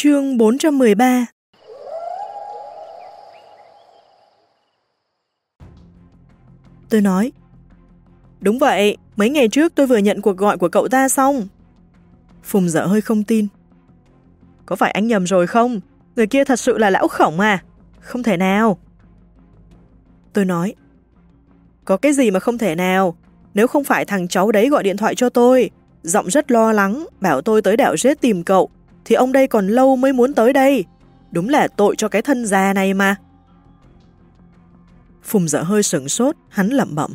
Chương 413 Tôi nói Đúng vậy, mấy ngày trước tôi vừa nhận cuộc gọi của cậu ta xong. Phùng dở hơi không tin. Có phải anh nhầm rồi không? Người kia thật sự là lão khổng à? Không thể nào. Tôi nói Có cái gì mà không thể nào? Nếu không phải thằng cháu đấy gọi điện thoại cho tôi, giọng rất lo lắng, bảo tôi tới đảo rết tìm cậu, thì ông đây còn lâu mới muốn tới đây. Đúng là tội cho cái thân già này mà. Phùng dở hơi sửng sốt, hắn lẩm bẩm.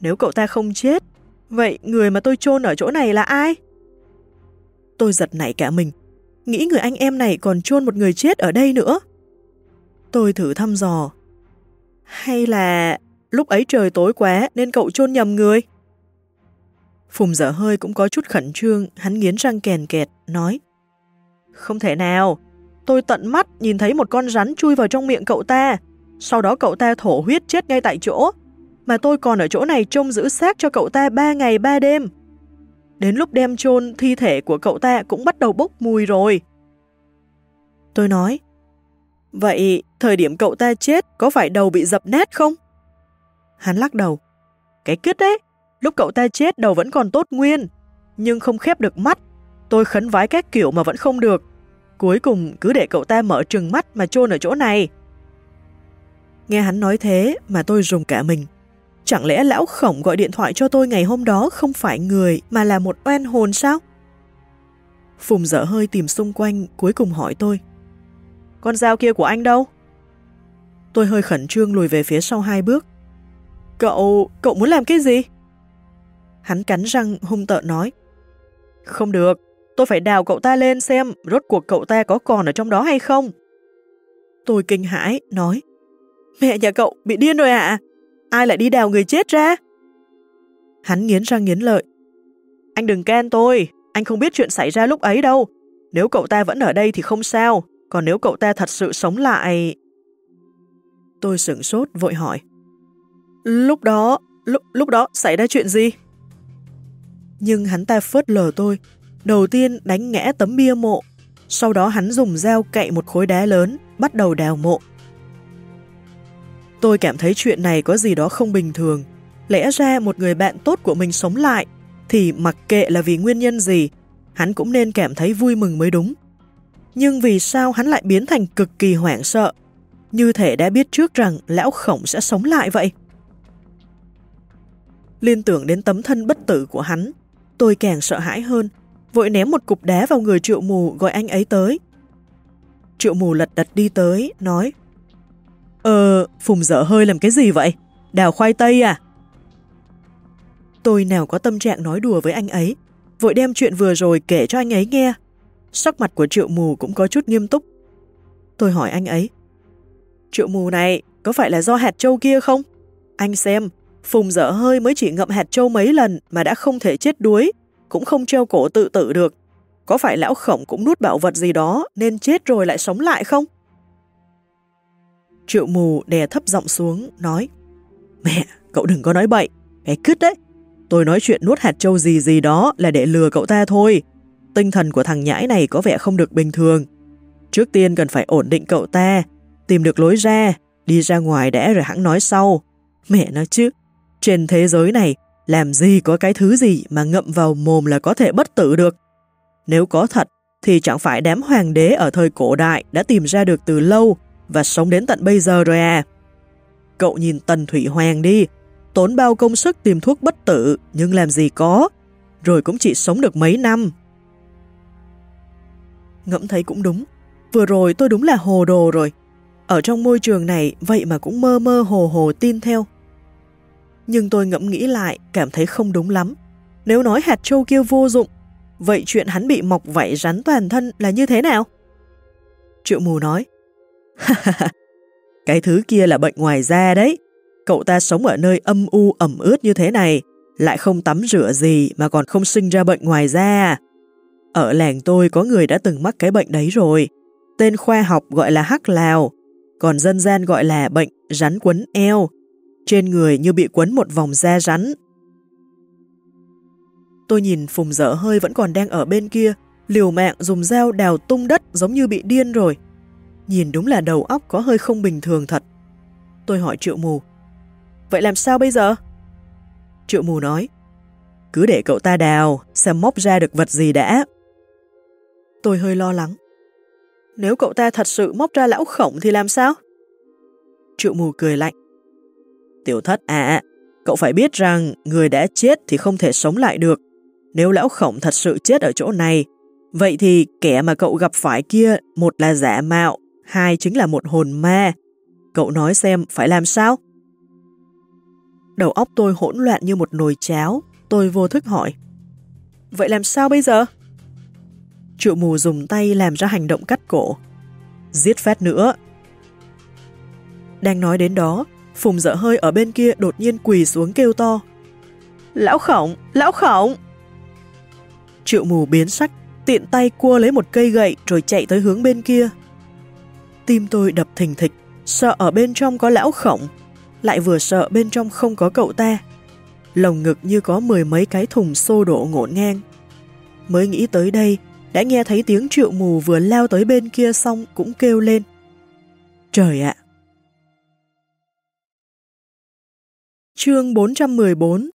Nếu cậu ta không chết, vậy người mà tôi chôn ở chỗ này là ai? Tôi giật nảy cả mình, nghĩ người anh em này còn chôn một người chết ở đây nữa. Tôi thử thăm dò. Hay là lúc ấy trời tối quá nên cậu chôn nhầm người? Phùng dở hơi cũng có chút khẩn trương, hắn nghiến răng kèn kẹt, nói không thể nào, tôi tận mắt nhìn thấy một con rắn chui vào trong miệng cậu ta, sau đó cậu ta thổ huyết chết ngay tại chỗ, mà tôi còn ở chỗ này trông giữ xác cho cậu ta ba ngày ba đêm. Đến lúc đem chôn thi thể của cậu ta cũng bắt đầu bốc mùi rồi. Tôi nói, vậy thời điểm cậu ta chết có phải đầu bị dập nát không? Hắn lắc đầu, cái cứt đấy, lúc cậu ta chết đầu vẫn còn tốt nguyên, nhưng không khép được mắt. Tôi khấn vái các kiểu mà vẫn không được. Cuối cùng cứ để cậu ta mở trừng mắt mà chôn ở chỗ này. Nghe hắn nói thế mà tôi rùng cả mình. Chẳng lẽ lão khổng gọi điện thoại cho tôi ngày hôm đó không phải người mà là một oan hồn sao? Phùng dở hơi tìm xung quanh cuối cùng hỏi tôi. Con dao kia của anh đâu? Tôi hơi khẩn trương lùi về phía sau hai bước. Cậu, cậu muốn làm cái gì? Hắn cắn răng hung tợn nói. Không được, tôi phải đào cậu ta lên xem rốt cuộc cậu ta có còn ở trong đó hay không. Tôi kinh hãi, nói. Mẹ nhà cậu bị điên rồi ạ? À? Ai lại đi đào người chết ra? Hắn nghiến răng nghiến lợi. Anh đừng can tôi, anh không biết chuyện xảy ra lúc ấy đâu. Nếu cậu ta vẫn ở đây thì không sao, còn nếu cậu ta thật sự sống lại... Tôi sửng sốt vội hỏi. Lúc đó, lúc, lúc đó xảy ra chuyện gì? Nhưng hắn ta phớt lờ tôi. Đầu tiên đánh ngẽ tấm bia mộ, sau đó hắn dùng dao cậy một khối đá lớn, bắt đầu đào mộ. Tôi cảm thấy chuyện này có gì đó không bình thường. Lẽ ra một người bạn tốt của mình sống lại, thì mặc kệ là vì nguyên nhân gì, hắn cũng nên cảm thấy vui mừng mới đúng. Nhưng vì sao hắn lại biến thành cực kỳ hoảng sợ, như thể đã biết trước rằng lão khổng sẽ sống lại vậy? Liên tưởng đến tấm thân bất tử của hắn, tôi càng sợ hãi hơn, vội ném một cục đá vào người triệu mù gọi anh ấy tới. Triệu mù lật đật đi tới, nói Ờ, Phùng dở hơi làm cái gì vậy? Đào khoai tây à? Tôi nào có tâm trạng nói đùa với anh ấy, vội đem chuyện vừa rồi kể cho anh ấy nghe. Sắc mặt của triệu mù cũng có chút nghiêm túc. Tôi hỏi anh ấy, Triệu mù này có phải là do hạt châu kia không? Anh xem, Phùng dở hơi mới chỉ ngậm hạt châu mấy lần mà đã không thể chết đuối, cũng không treo cổ tự tử được. Có phải lão khổng cũng nuốt bảo vật gì đó nên chết rồi lại sống lại không? Triệu mù đè thấp giọng xuống, nói Mẹ, cậu đừng có nói bậy, bé cứt đấy. Tôi nói chuyện nuốt hạt châu gì gì đó là để lừa cậu ta thôi. Tinh thần của thằng nhãi này có vẻ không được bình thường. Trước tiên cần phải ổn định cậu ta, tìm được lối ra, đi ra ngoài đã rồi hãng nói sau. Mẹ nói chứ, trên thế giới này, làm gì có cái thứ gì mà ngậm vào mồm là có thể bất tử được. Nếu có thật, thì chẳng phải đám hoàng đế ở thời cổ đại đã tìm ra được từ lâu và sống đến tận bây giờ rồi à. Cậu nhìn Tần Thủy Hoàng đi, tốn bao công sức tìm thuốc bất tử nhưng làm gì có, rồi cũng chỉ sống được mấy năm. Ngẫm thấy cũng đúng, vừa rồi tôi đúng là hồ đồ rồi. Ở trong môi trường này vậy mà cũng mơ mơ hồ hồ tin theo. Nhưng tôi ngẫm nghĩ lại cảm thấy không đúng lắm. Nếu nói hạt châu kia vô dụng, vậy chuyện hắn bị mọc vảy rắn toàn thân là như thế nào? Triệu mù nói, cái thứ kia là bệnh ngoài da đấy. Cậu ta sống ở nơi âm u ẩm ướt như thế này, lại không tắm rửa gì mà còn không sinh ra bệnh ngoài da. Ở làng tôi có người đã từng mắc cái bệnh đấy rồi. Tên khoa học gọi là hắc lào, còn dân gian gọi là bệnh rắn quấn eo. Trên người như bị quấn một vòng da rắn. Tôi nhìn Phùng dở hơi vẫn còn đang ở bên kia, liều mạng dùng dao đào tung đất giống như bị điên rồi. Nhìn đúng là đầu óc có hơi không bình thường thật. Tôi hỏi triệu mù, vậy làm sao bây giờ? Triệu mù nói, cứ để cậu ta đào, xem móc ra được vật gì đã. Tôi hơi lo lắng. Nếu cậu ta thật sự móc ra lão khổng thì làm sao? Triệu mù cười lạnh. Tiểu thất à, à, cậu phải biết rằng người đã chết thì không thể sống lại được. Nếu lão khổng thật sự chết ở chỗ này, vậy thì kẻ mà cậu gặp phải kia một là giả mạo, hai chính là một hồn ma. Cậu nói xem phải làm sao? Đầu óc tôi hỗn loạn như một nồi cháo, tôi vô thức hỏi. Vậy làm sao bây giờ? Triệu mù dùng tay làm ra hành động cắt cổ. Giết phát nữa. Đang nói đến đó, Phùng dở hơi ở bên kia đột nhiên quỳ xuống kêu to. Lão khổng! Lão khổng! Triệu mù biến sắc, tiện tay cua lấy một cây gậy rồi chạy tới hướng bên kia. Tim tôi đập thình thịch, sợ ở bên trong có lão khổng, lại vừa sợ bên trong không có cậu ta. Lồng ngực như có mười mấy cái thùng xô đổ ngổn ngang. Mới nghĩ tới đây, đã nghe thấy tiếng triệu mù vừa leo tới bên kia xong cũng kêu lên. Trời ạ! Chương 414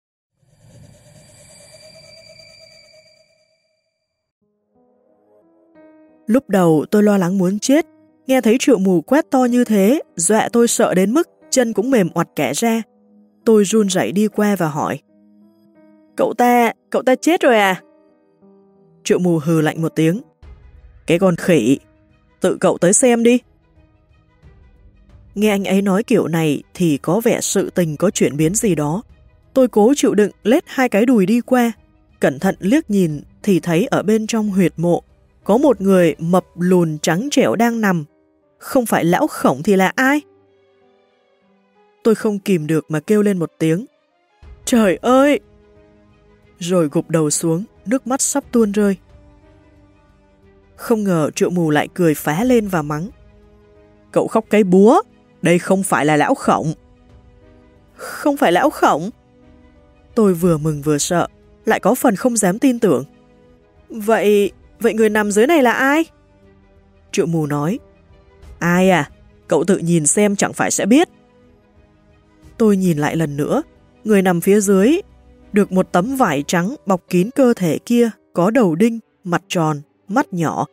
Lúc đầu tôi lo lắng muốn chết, nghe thấy triệu mù quét to như thế, dọa tôi sợ đến mức chân cũng mềm oặt kẻ ra. Tôi run rẩy đi qua và hỏi. Cậu ta, cậu ta chết rồi à? Triệu mù hừ lạnh một tiếng. Cái con khỉ, tự cậu tới xem đi. Nghe anh ấy nói kiểu này thì có vẻ sự tình có chuyển biến gì đó. Tôi cố chịu đựng lết hai cái đùi đi qua, cẩn thận liếc nhìn thì thấy ở bên trong huyệt mộ có một người mập lùn trắng trẻo đang nằm. Không phải lão khổng thì là ai? Tôi không kìm được mà kêu lên một tiếng. Trời ơi! Rồi gục đầu xuống, nước mắt sắp tuôn rơi. Không ngờ triệu mù lại cười phá lên và mắng. Cậu khóc cái búa, đây không phải là lão khổng. Không phải lão khổng? Tôi vừa mừng vừa sợ, lại có phần không dám tin tưởng. Vậy, vậy người nằm dưới này là ai? Triệu mù nói. Ai à? Cậu tự nhìn xem chẳng phải sẽ biết. Tôi nhìn lại lần nữa, người nằm phía dưới, được một tấm vải trắng bọc kín cơ thể kia, có đầu đinh, mặt tròn, mắt nhỏ,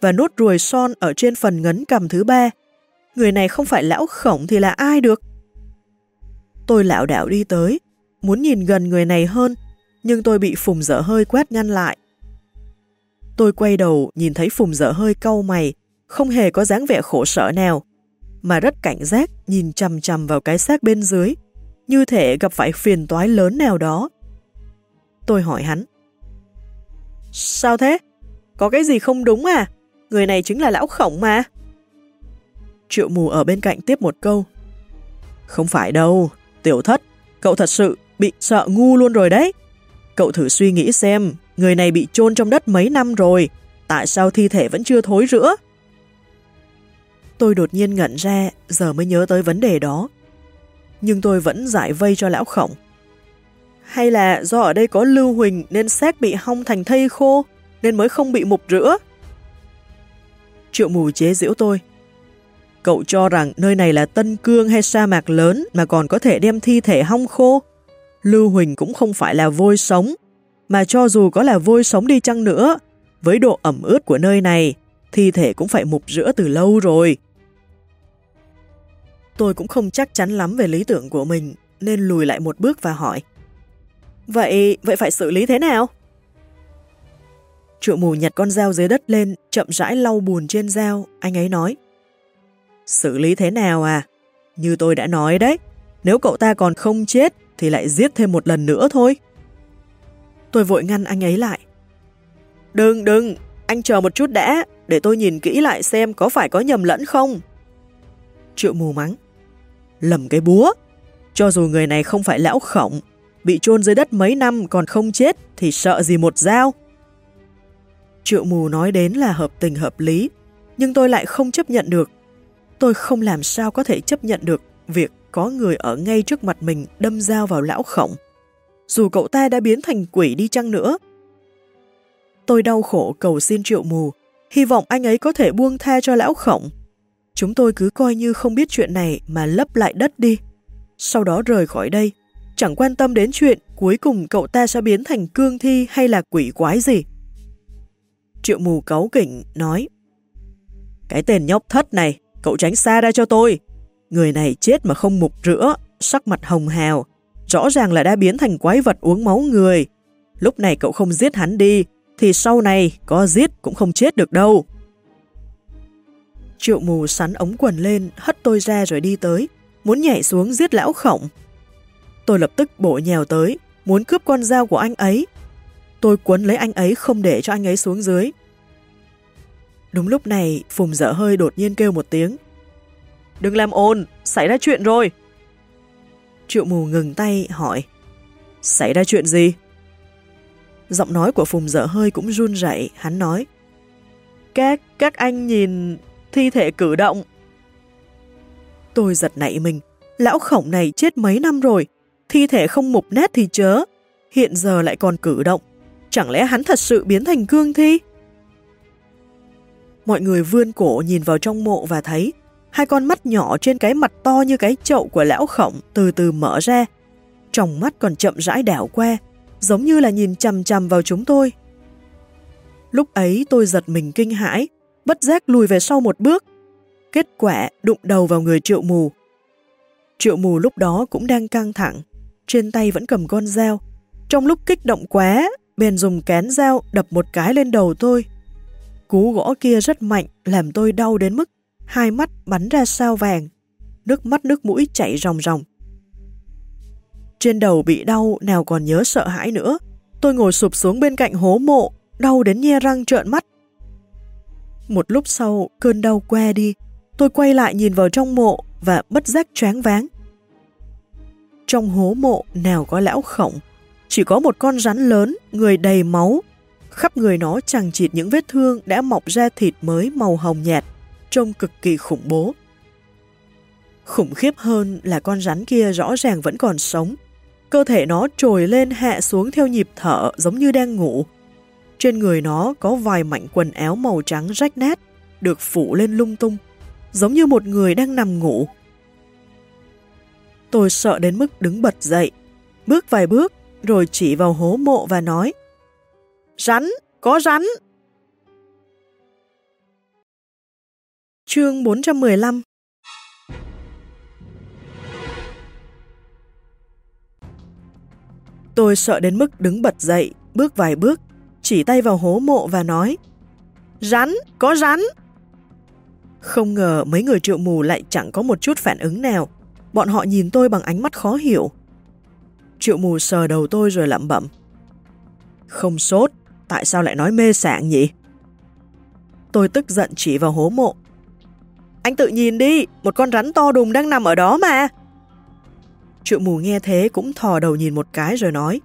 và nốt ruồi son ở trên phần ngấn cầm thứ ba. Người này không phải lão khổng thì là ai được? Tôi lão đảo đi tới, muốn nhìn gần người này hơn, nhưng tôi bị phùng dở hơi quét ngăn lại. Tôi quay đầu nhìn thấy phùng dở hơi cau mày, không hề có dáng vẻ khổ sở nào, mà rất cảnh giác nhìn chầm chầm vào cái xác bên dưới, như thể gặp phải phiền toái lớn nào đó. Tôi hỏi hắn. Sao thế? Có cái gì không đúng à? Người này chính là lão khổng mà. Triệu mù ở bên cạnh tiếp một câu. Không phải đâu, tiểu thất, cậu thật sự bị sợ ngu luôn rồi đấy. Cậu thử suy nghĩ xem, người này bị chôn trong đất mấy năm rồi, tại sao thi thể vẫn chưa thối rữa? Tôi đột nhiên ngẩn ra, giờ mới nhớ tới vấn đề đó. Nhưng tôi vẫn giải vây cho lão khổng. Hay là do ở đây có lưu huỳnh nên xác bị hong thành thây khô, nên mới không bị mục rữa. Triệu mù chế giễu tôi. Cậu cho rằng nơi này là Tân Cương hay sa mạc lớn mà còn có thể đem thi thể hong khô? Lưu Huỳnh cũng không phải là vôi sống, mà cho dù có là vôi sống đi chăng nữa, với độ ẩm ướt của nơi này, thi thể cũng phải mục rửa từ lâu rồi. Tôi cũng không chắc chắn lắm về lý tưởng của mình, nên lùi lại một bước và hỏi. Vậy, vậy phải xử lý thế nào? Triệu mù nhặt con dao dưới đất lên, chậm rãi lau bùn trên dao, anh ấy nói. Xử lý thế nào à? Như tôi đã nói đấy, nếu cậu ta còn không chết thì lại giết thêm một lần nữa thôi. Tôi vội ngăn anh ấy lại. Đừng, đừng, anh chờ một chút đã, để tôi nhìn kỹ lại xem có phải có nhầm lẫn không. Triệu mù mắng. Lầm cái búa. Cho dù người này không phải lão khổng, bị chôn dưới đất mấy năm còn không chết thì sợ gì một dao. Triệu mù nói đến là hợp tình hợp lý, nhưng tôi lại không chấp nhận được. Tôi không làm sao có thể chấp nhận được việc có người ở ngay trước mặt mình đâm dao vào lão khổng. Dù cậu ta đã biến thành quỷ đi chăng nữa. Tôi đau khổ cầu xin triệu mù, hy vọng anh ấy có thể buông tha cho lão khổng. Chúng tôi cứ coi như không biết chuyện này mà lấp lại đất đi. Sau đó rời khỏi đây, chẳng quan tâm đến chuyện cuối cùng cậu ta sẽ biến thành cương thi hay là quỷ quái gì. Triệu mù cáu kỉnh nói Cái tên nhóc thất này, cậu tránh xa ra cho tôi. Người này chết mà không mục rửa, sắc mặt hồng hào, rõ ràng là đã biến thành quái vật uống máu người. Lúc này cậu không giết hắn đi, thì sau này có giết cũng không chết được đâu. Triệu mù sắn ống quần lên, hất tôi ra rồi đi tới, muốn nhảy xuống giết lão khổng. Tôi lập tức bổ nhèo tới, muốn cướp con dao của anh ấy. Tôi cuốn lấy anh ấy không để cho anh ấy xuống dưới. Đúng lúc này, Phùng dở hơi đột nhiên kêu một tiếng. Đừng làm ồn, xảy ra chuyện rồi. Triệu mù ngừng tay hỏi. Xảy ra chuyện gì? Giọng nói của Phùng dở hơi cũng run rẩy, hắn nói. Các, các anh nhìn thi thể cử động. Tôi giật nảy mình, lão khổng này chết mấy năm rồi, thi thể không mục nét thì chớ, hiện giờ lại còn cử động. Chẳng lẽ hắn thật sự biến thành cương thi? Mọi người vươn cổ nhìn vào trong mộ và thấy hai con mắt nhỏ trên cái mặt to như cái chậu của lão khổng từ từ mở ra. Trong mắt còn chậm rãi đảo qua, giống như là nhìn chầm chầm vào chúng tôi. Lúc ấy tôi giật mình kinh hãi, bất giác lùi về sau một bước. Kết quả đụng đầu vào người triệu mù. Triệu mù lúc đó cũng đang căng thẳng, trên tay vẫn cầm con dao. Trong lúc kích động quá, bèn dùng kén dao đập một cái lên đầu tôi. Cú gõ kia rất mạnh, làm tôi đau đến mức hai mắt bắn ra sao vàng, nước mắt nước mũi chảy ròng ròng. Trên đầu bị đau nào còn nhớ sợ hãi nữa, tôi ngồi sụp xuống bên cạnh hố mộ, đau đến nhe răng trợn mắt. Một lúc sau, cơn đau que đi, tôi quay lại nhìn vào trong mộ và bất giác choáng váng. Trong hố mộ nào có lão khổng, chỉ có một con rắn lớn, người đầy máu. Khắp người nó chẳng chịt những vết thương đã mọc ra thịt mới màu hồng nhạt, trông cực kỳ khủng bố. Khủng khiếp hơn là con rắn kia rõ ràng vẫn còn sống. Cơ thể nó trồi lên hạ xuống theo nhịp thở giống như đang ngủ. Trên người nó có vài mảnh quần áo màu trắng rách nát, được phủ lên lung tung, giống như một người đang nằm ngủ. Tôi sợ đến mức đứng bật dậy, bước vài bước, rồi chỉ vào hố mộ và nói Rắn, có rắn! Chương 415 Tôi sợ đến mức đứng bật dậy, bước vài bước, chỉ tay vào hố mộ và nói Rắn, có rắn! Không ngờ mấy người triệu mù lại chẳng có một chút phản ứng nào. Bọn họ nhìn tôi bằng ánh mắt khó hiểu. Triệu mù sờ đầu tôi rồi lẩm bẩm. Không sốt, tại sao lại nói mê sảng nhỉ? Tôi tức giận chỉ vào hố mộ. Anh tự nhìn đi, một con rắn to đùng đang nằm ở đó mà. Triệu mù nghe thế cũng thò đầu nhìn một cái rồi nói.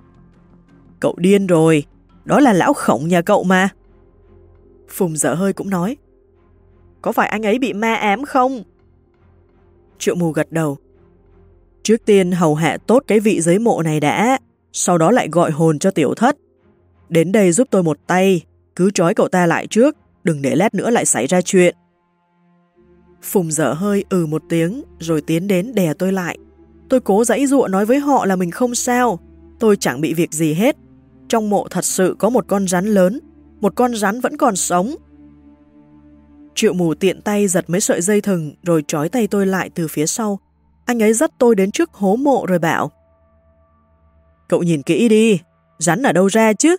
Cậu điên rồi, đó là lão khổng nhà cậu mà. Phùng dở hơi cũng nói. Có phải anh ấy bị ma ám không? Triệu mù gật đầu. Trước tiên hầu hạ tốt cái vị giới mộ này đã, sau đó lại gọi hồn cho tiểu thất. Đến đây giúp tôi một tay, cứ trói cậu ta lại trước, đừng để lát nữa lại xảy ra chuyện. Phùng dở hơi ừ một tiếng, rồi tiến đến đè tôi lại. Tôi cố dãy dụa nói với họ là mình không sao, tôi chẳng bị việc gì hết. Trong mộ thật sự có một con rắn lớn, một con rắn vẫn còn sống. Triệu mù tiện tay giật mấy sợi dây thừng rồi trói tay tôi lại từ phía sau. Anh ấy dắt tôi đến trước hố mộ rồi bảo Cậu nhìn kỹ đi, rắn ở đâu ra chứ?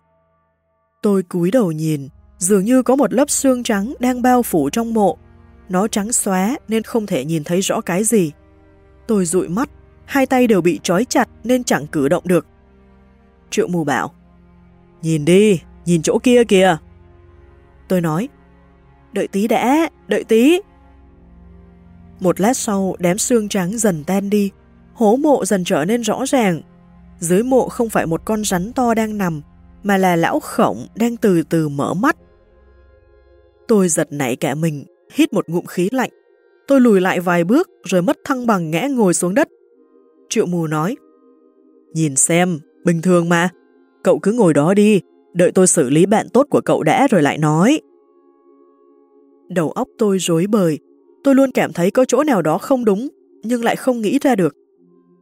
Tôi cúi đầu nhìn, dường như có một lớp xương trắng đang bao phủ trong mộ. Nó trắng xóa nên không thể nhìn thấy rõ cái gì. Tôi dụi mắt, hai tay đều bị trói chặt nên chẳng cử động được. Triệu mù bảo Nhìn đi, nhìn chỗ kia kìa. Tôi nói Đợi tí đã, đợi tí. Một lát sau, đám xương trắng dần tan đi, hố mộ dần trở nên rõ ràng. Dưới mộ không phải một con rắn to đang nằm, mà là lão khổng đang từ từ mở mắt. Tôi giật nảy cả mình, hít một ngụm khí lạnh. Tôi lùi lại vài bước rồi mất thăng bằng ngã ngồi xuống đất. Triệu mù nói, Nhìn xem, bình thường mà, cậu cứ ngồi đó đi, Đợi tôi xử lý bạn tốt của cậu đã rồi lại nói. Đầu óc tôi rối bời, tôi luôn cảm thấy có chỗ nào đó không đúng, nhưng lại không nghĩ ra được.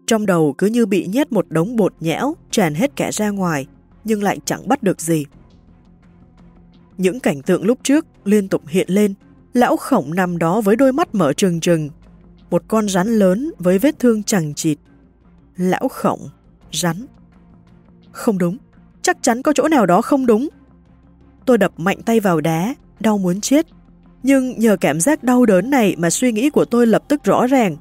Trong đầu cứ như bị nhét một đống bột nhão, tràn hết cả ra ngoài, nhưng lại chẳng bắt được gì. Những cảnh tượng lúc trước liên tục hiện lên, lão khổng nằm đó với đôi mắt mở trừng trừng, một con rắn lớn với vết thương chẳng chịt. Lão khổng, rắn. Không đúng, chắc chắn có chỗ nào đó không đúng. Tôi đập mạnh tay vào đá, đau muốn chết. Nhưng nhờ cảm giác đau đớn này mà suy nghĩ của tôi lập tức rõ ràng.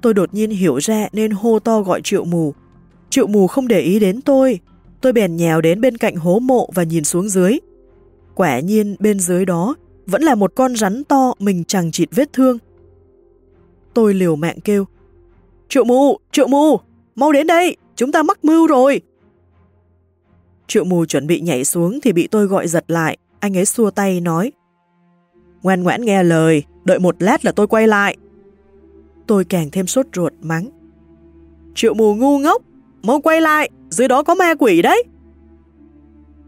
Tôi đột nhiên hiểu ra nên hô to gọi triệu mù. Triệu mù không để ý đến tôi. Tôi bèn nhào đến bên cạnh hố mộ và nhìn xuống dưới. Quả nhiên bên dưới đó vẫn là một con rắn to mình chẳng chịt vết thương. Tôi liều mạng kêu. Triệu mù, triệu mù, mau đến đây, chúng ta mắc mưu rồi. Triệu mù chuẩn bị nhảy xuống thì bị tôi gọi giật lại, anh ấy xua tay nói. Ngoan ngoãn nghe lời, đợi một lát là tôi quay lại. Tôi càng thêm sốt ruột mắng. Triệu mù ngu ngốc, mau quay lại, dưới đó có ma quỷ đấy.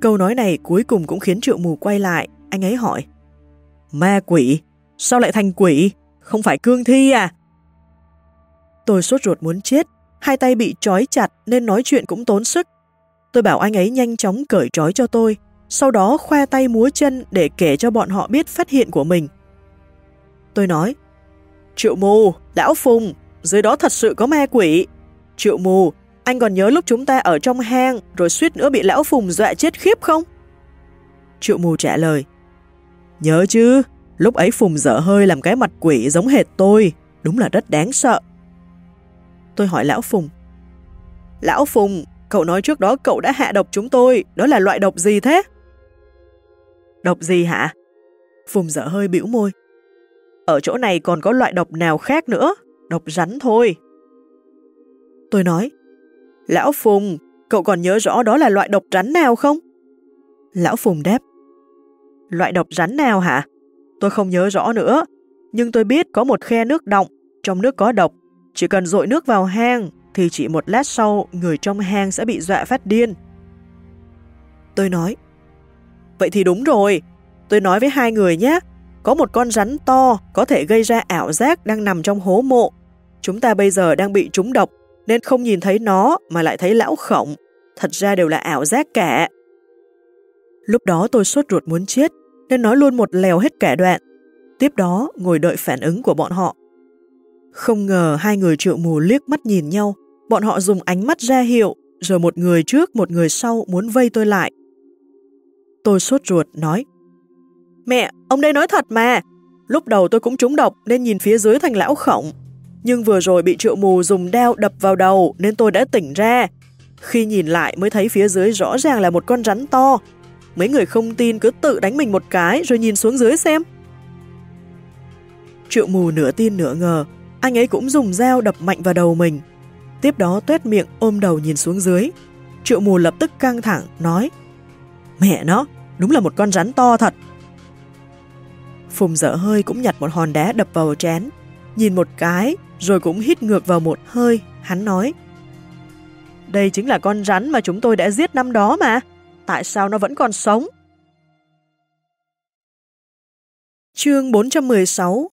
Câu nói này cuối cùng cũng khiến triệu mù quay lại, anh ấy hỏi. Ma quỷ? Sao lại thành quỷ? Không phải cương thi à? Tôi sốt ruột muốn chết, hai tay bị trói chặt nên nói chuyện cũng tốn sức. Tôi bảo anh ấy nhanh chóng cởi trói cho tôi, sau đó khoe tay múa chân để kể cho bọn họ biết phát hiện của mình. Tôi nói, Triệu mù, lão Phùng, dưới đó thật sự có ma quỷ. Triệu mù, anh còn nhớ lúc chúng ta ở trong hang rồi suýt nữa bị lão Phùng dọa chết khiếp không? Triệu mù trả lời, Nhớ chứ, lúc ấy Phùng dở hơi làm cái mặt quỷ giống hệt tôi, đúng là rất đáng sợ. Tôi hỏi Lão Phùng. Lão Phùng, cậu nói trước đó cậu đã hạ độc chúng tôi, đó là loại độc gì thế? Độc gì hả? Phùng dở hơi bĩu môi. Ở chỗ này còn có loại độc nào khác nữa, độc rắn thôi. Tôi nói, Lão Phùng, cậu còn nhớ rõ đó là loại độc rắn nào không? Lão Phùng đáp, Loại độc rắn nào hả? Tôi không nhớ rõ nữa, nhưng tôi biết có một khe nước động, trong nước có độc, chỉ cần dội nước vào hang thì chỉ một lát sau người trong hang sẽ bị dọa phát điên. Tôi nói, vậy thì đúng rồi, tôi nói với hai người nhé, có một con rắn to có thể gây ra ảo giác đang nằm trong hố mộ. Chúng ta bây giờ đang bị trúng độc nên không nhìn thấy nó mà lại thấy lão khổng. Thật ra đều là ảo giác cả. Lúc đó tôi sốt ruột muốn chết nên nói luôn một lèo hết cả đoạn. Tiếp đó ngồi đợi phản ứng của bọn họ. Không ngờ hai người triệu mù liếc mắt nhìn nhau, bọn họ dùng ánh mắt ra hiệu, rồi một người trước một người sau muốn vây tôi lại. Tôi sốt ruột nói, Mẹ, ông đây nói thật mà, lúc đầu tôi cũng trúng độc nên nhìn phía dưới thành lão khổng, nhưng vừa rồi bị triệu mù dùng đao đập vào đầu nên tôi đã tỉnh ra. Khi nhìn lại mới thấy phía dưới rõ ràng là một con rắn to. Mấy người không tin cứ tự đánh mình một cái rồi nhìn xuống dưới xem. Triệu mù nửa tin nửa ngờ, anh ấy cũng dùng dao đập mạnh vào đầu mình. Tiếp đó tuét miệng ôm đầu nhìn xuống dưới. Triệu mù lập tức căng thẳng, nói Mẹ nó, đúng là một con rắn to thật. Phùng dở hơi cũng nhặt một hòn đá đập vào chén, nhìn một cái, rồi cũng hít ngược vào một hơi, hắn nói Đây chính là con rắn mà chúng tôi đã giết năm đó mà, tại sao nó vẫn còn sống? Chương 416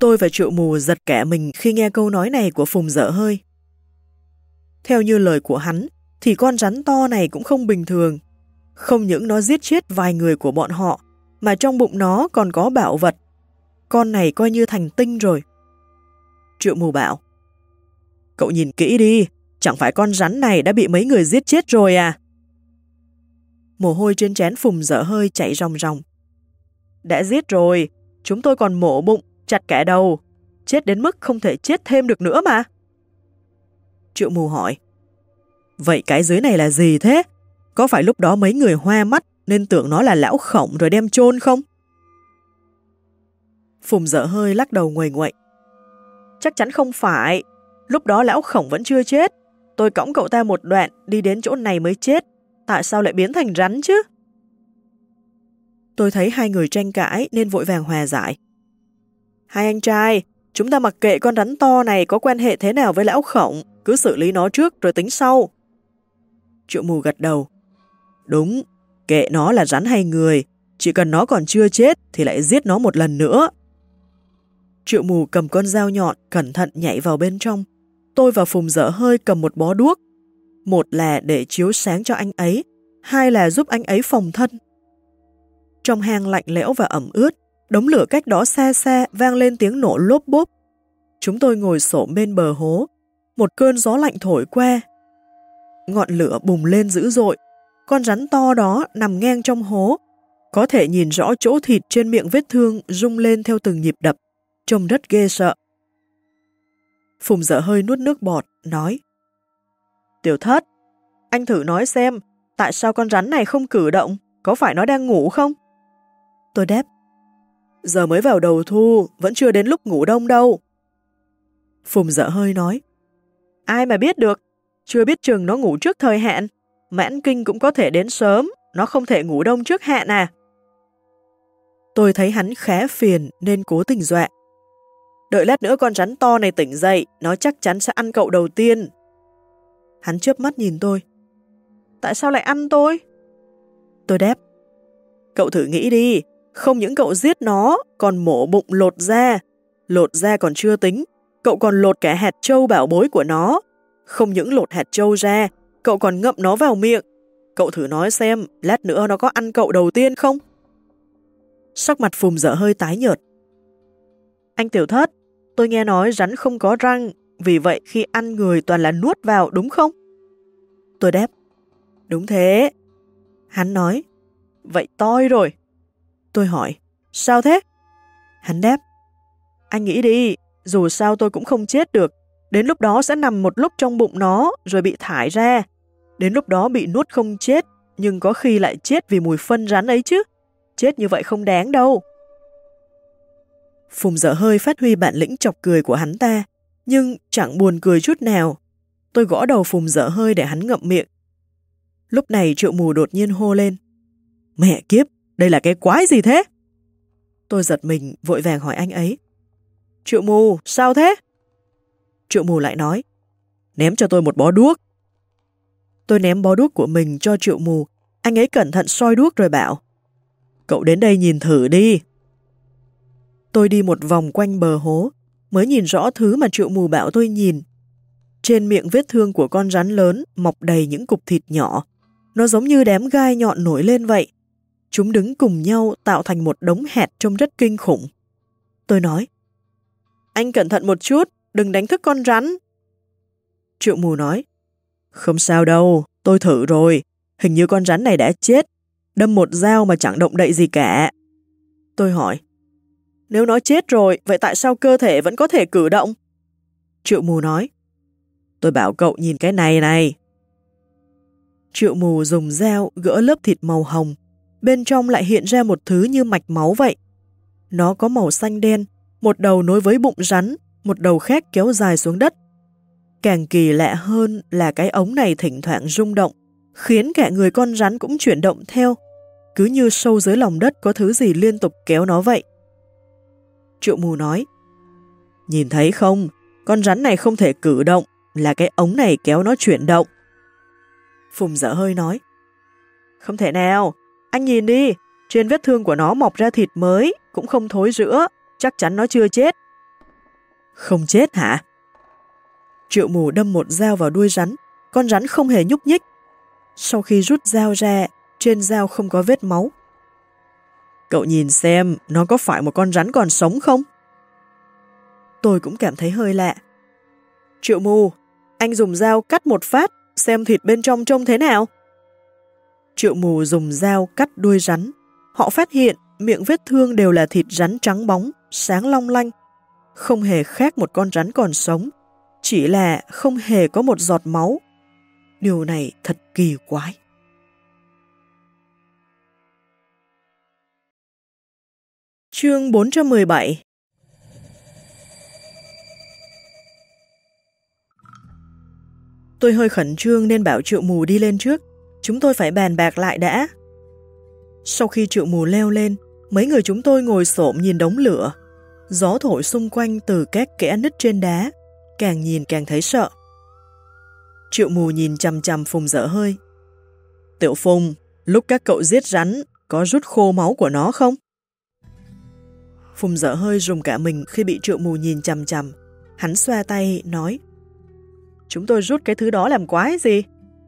Tôi và triệu mù giật kẻ mình khi nghe câu nói này của Phùng dở hơi. Theo như lời của hắn, thì con rắn to này cũng không bình thường. Không những nó giết chết vài người của bọn họ, mà trong bụng nó còn có bảo vật. Con này coi như thành tinh rồi. Triệu mù bảo, Cậu nhìn kỹ đi, chẳng phải con rắn này đã bị mấy người giết chết rồi à? Mồ hôi trên chén Phùng dở hơi chạy ròng ròng. Đã giết rồi, chúng tôi còn mổ bụng, chặt cả đầu, chết đến mức không thể chết thêm được nữa mà. Triệu mù hỏi, vậy cái dưới này là gì thế? Có phải lúc đó mấy người hoa mắt nên tưởng nó là lão khổng rồi đem chôn không? Phùng dở hơi lắc đầu nguầy nguậy. Chắc chắn không phải, lúc đó lão khổng vẫn chưa chết. Tôi cõng cậu ta một đoạn đi đến chỗ này mới chết. Tại sao lại biến thành rắn chứ? Tôi thấy hai người tranh cãi nên vội vàng hòa giải. Hai anh trai, chúng ta mặc kệ con rắn to này có quan hệ thế nào với lão khổng, cứ xử lý nó trước rồi tính sau. Triệu mù gật đầu. Đúng, kệ nó là rắn hay người, chỉ cần nó còn chưa chết thì lại giết nó một lần nữa. Triệu mù cầm con dao nhọn, cẩn thận nhảy vào bên trong. Tôi và Phùng dở hơi cầm một bó đuốc. Một là để chiếu sáng cho anh ấy, hai là giúp anh ấy phòng thân. Trong hang lạnh lẽo và ẩm ướt, đống lửa cách đó xa xa vang lên tiếng nổ lốp bốp. Chúng tôi ngồi xổm bên bờ hố, một cơn gió lạnh thổi qua. Ngọn lửa bùng lên dữ dội, con rắn to đó nằm ngang trong hố, có thể nhìn rõ chỗ thịt trên miệng vết thương rung lên theo từng nhịp đập, trông rất ghê sợ. Phùng dở hơi nuốt nước bọt, nói Tiểu thất, anh thử nói xem, tại sao con rắn này không cử động, có phải nó đang ngủ không? Tôi đáp Giờ mới vào đầu thu, vẫn chưa đến lúc ngủ đông đâu. Phùng dở hơi nói Ai mà biết được, chưa biết chừng nó ngủ trước thời hạn, mãn kinh cũng có thể đến sớm, nó không thể ngủ đông trước hạn à. Tôi thấy hắn khá phiền nên cố tình dọa. Đợi lát nữa con rắn to này tỉnh dậy, nó chắc chắn sẽ ăn cậu đầu tiên. Hắn chớp mắt nhìn tôi. Tại sao lại ăn tôi? Tôi đáp. Cậu thử nghĩ đi, không những cậu giết nó, còn mổ bụng lột ra. Lột ra còn chưa tính, cậu còn lột cả hạt trâu bảo bối của nó. Không những lột hạt trâu ra, cậu còn ngậm nó vào miệng. Cậu thử nói xem, lát nữa nó có ăn cậu đầu tiên không? Sắc mặt phùm dở hơi tái nhợt. Anh tiểu thất, tôi nghe nói rắn không có răng, vì vậy khi ăn người toàn là nuốt vào đúng không? Tôi đáp, đúng thế. Hắn nói, vậy toi rồi. Tôi hỏi, sao thế? Hắn đáp, anh nghĩ đi, dù sao tôi cũng không chết được, đến lúc đó sẽ nằm một lúc trong bụng nó rồi bị thải ra. Đến lúc đó bị nuốt không chết, nhưng có khi lại chết vì mùi phân rắn ấy chứ. Chết như vậy không đáng đâu. Phùng dở hơi phát huy bản lĩnh chọc cười của hắn ta, nhưng chẳng buồn cười chút nào. Tôi gõ đầu Phùng dở hơi để hắn ngậm miệng. Lúc này triệu mù đột nhiên hô lên. Mẹ kiếp, đây là cái quái gì thế? Tôi giật mình, vội vàng hỏi anh ấy. Triệu mù, sao thế? Triệu mù lại nói. Ném cho tôi một bó đuốc. Tôi ném bó đuốc của mình cho triệu mù. Anh ấy cẩn thận soi đuốc rồi bảo. Cậu đến đây nhìn thử đi. Tôi đi một vòng quanh bờ hố, mới nhìn rõ thứ mà triệu mù bảo tôi nhìn. Trên miệng vết thương của con rắn lớn mọc đầy những cục thịt nhỏ. Nó giống như đám gai nhọn nổi lên vậy. Chúng đứng cùng nhau tạo thành một đống hạt trông rất kinh khủng. Tôi nói, anh cẩn thận một chút, đừng đánh thức con rắn. Triệu mù nói, không sao đâu, tôi thử rồi, hình như con rắn này đã chết, đâm một dao mà chẳng động đậy gì cả. Tôi hỏi, nếu nó chết rồi, vậy tại sao cơ thể vẫn có thể cử động? Triệu mù nói, tôi bảo cậu nhìn cái này này. Triệu mù dùng dao gỡ lớp thịt màu hồng, bên trong lại hiện ra một thứ như mạch máu vậy. Nó có màu xanh đen, một đầu nối với bụng rắn, một đầu khác kéo dài xuống đất. Càng kỳ lạ hơn là cái ống này thỉnh thoảng rung động, khiến cả người con rắn cũng chuyển động theo, cứ như sâu dưới lòng đất có thứ gì liên tục kéo nó vậy. Triệu mù nói, Nhìn thấy không, con rắn này không thể cử động, là cái ống này kéo nó chuyển động. Phùng dở hơi nói, Không thể nào, anh nhìn đi, trên vết thương của nó mọc ra thịt mới, cũng không thối rữa, chắc chắn nó chưa chết. Không chết hả? Triệu mù đâm một dao vào đuôi rắn, con rắn không hề nhúc nhích. Sau khi rút dao ra, trên dao không có vết máu. Cậu nhìn xem nó có phải một con rắn còn sống không? Tôi cũng cảm thấy hơi lạ. Triệu mù, anh dùng dao cắt một phát, xem thịt bên trong trông thế nào? Triệu mù dùng dao cắt đuôi rắn. Họ phát hiện miệng vết thương đều là thịt rắn trắng bóng, sáng long lanh. Không hề khác một con rắn còn sống, chỉ là không hề có một giọt máu. Điều này thật kỳ quái. Chương 417 Tôi hơi khẩn trương nên bảo triệu mù đi lên trước. Chúng tôi phải bàn bạc lại đã. Sau khi triệu mù leo lên, mấy người chúng tôi ngồi xổm nhìn đống lửa. Gió thổi xung quanh từ các kẽ nứt trên đá, càng nhìn càng thấy sợ. Triệu mù nhìn chằm chằm Phùng dở hơi. Tiểu Phùng, lúc các cậu giết rắn, có rút khô máu của nó không? Phùng dở hơi rùng cả mình khi bị triệu mù nhìn chằm chằm. Hắn xoa tay, nói Chúng tôi rút cái thứ đó làm quái gì?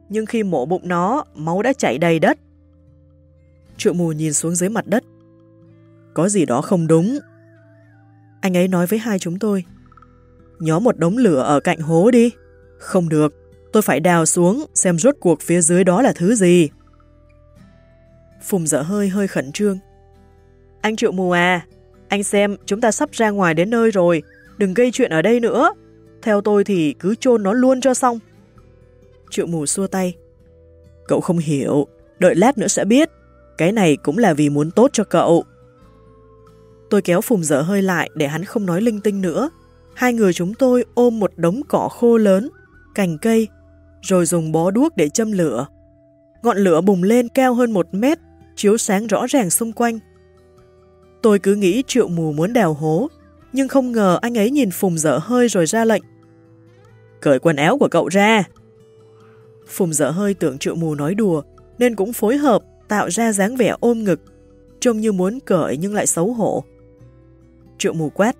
Nhưng khi mổ bụng nó, máu đã chảy đầy đất. Triệu mù nhìn xuống dưới mặt đất. Có gì đó không đúng. Anh ấy nói với hai chúng tôi. Nhó một đống lửa ở cạnh hố đi. Không được, tôi phải đào xuống xem rốt cuộc phía dưới đó là thứ gì. Phùng dở hơi hơi khẩn trương. Anh Triệu Mù à, anh xem chúng ta sắp ra ngoài đến nơi rồi, đừng gây chuyện ở đây nữa. Theo tôi thì cứ chôn nó luôn cho xong. Triệu Mù xua tay. Cậu không hiểu, đợi lát nữa sẽ biết. Cái này cũng là vì muốn tốt cho cậu. Tôi kéo Phùng dở hơi lại để hắn không nói linh tinh nữa. Hai người chúng tôi ôm một đống cỏ khô lớn, cành cây, rồi dùng bó đuốc để châm lửa. Ngọn lửa bùng lên cao hơn một mét, chiếu sáng rõ ràng xung quanh. Tôi cứ nghĩ triệu mù muốn đào hố, nhưng không ngờ anh ấy nhìn Phùng dở hơi rồi ra lệnh. Cởi quần áo của cậu ra. Phùng dở hơi tưởng triệu mù nói đùa, nên cũng phối hợp tạo ra dáng vẻ ôm ngực, trông như muốn cởi nhưng lại xấu hổ. Triệu mù quét.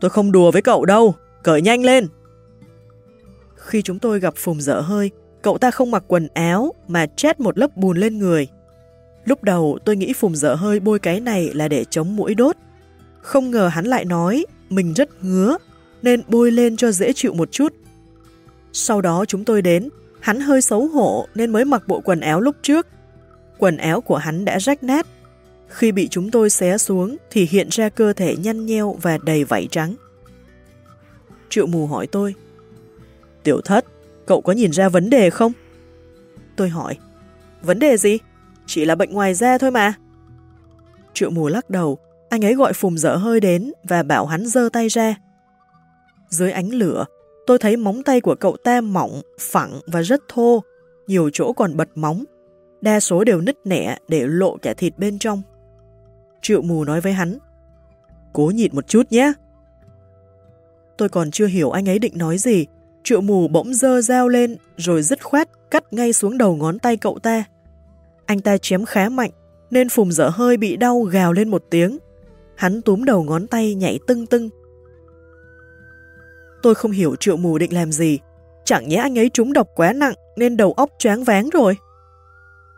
Tôi không đùa với cậu đâu, cởi nhanh lên. Khi chúng tôi gặp Phùng dở hơi, cậu ta không mặc quần áo mà chét một lớp bùn lên người. Lúc đầu tôi nghĩ Phùng dở hơi bôi cái này là để chống mũi đốt. Không ngờ hắn lại nói mình rất ngứa nên bôi lên cho dễ chịu một chút. Sau đó chúng tôi đến, hắn hơi xấu hổ nên mới mặc bộ quần áo lúc trước. Quần áo của hắn đã rách nát. Khi bị chúng tôi xé xuống thì hiện ra cơ thể nhăn nheo và đầy vảy trắng. Triệu mù hỏi tôi, Tiểu thất, cậu có nhìn ra vấn đề không? Tôi hỏi, vấn đề gì? Chỉ là bệnh ngoài da thôi mà. Triệu mù lắc đầu, anh ấy gọi Phùng dở hơi đến và bảo hắn dơ tay ra. Dưới ánh lửa, tôi thấy móng tay của cậu ta mỏng, phẳng và rất thô, nhiều chỗ còn bật móng. Đa số đều nứt nẻ để lộ cả thịt bên trong. Triệu mù nói với hắn, cố nhịn một chút nhé. Tôi còn chưa hiểu anh ấy định nói gì, triệu mù bỗng dơ dao lên rồi dứt khoát cắt ngay xuống đầu ngón tay cậu ta. Anh ta chém khá mạnh, nên Phùng dở hơi bị đau gào lên một tiếng. Hắn túm đầu ngón tay nhảy tưng tưng. Tôi không hiểu triệu mù định làm gì. Chẳng nhẽ anh ấy trúng độc quá nặng nên đầu óc choáng váng rồi.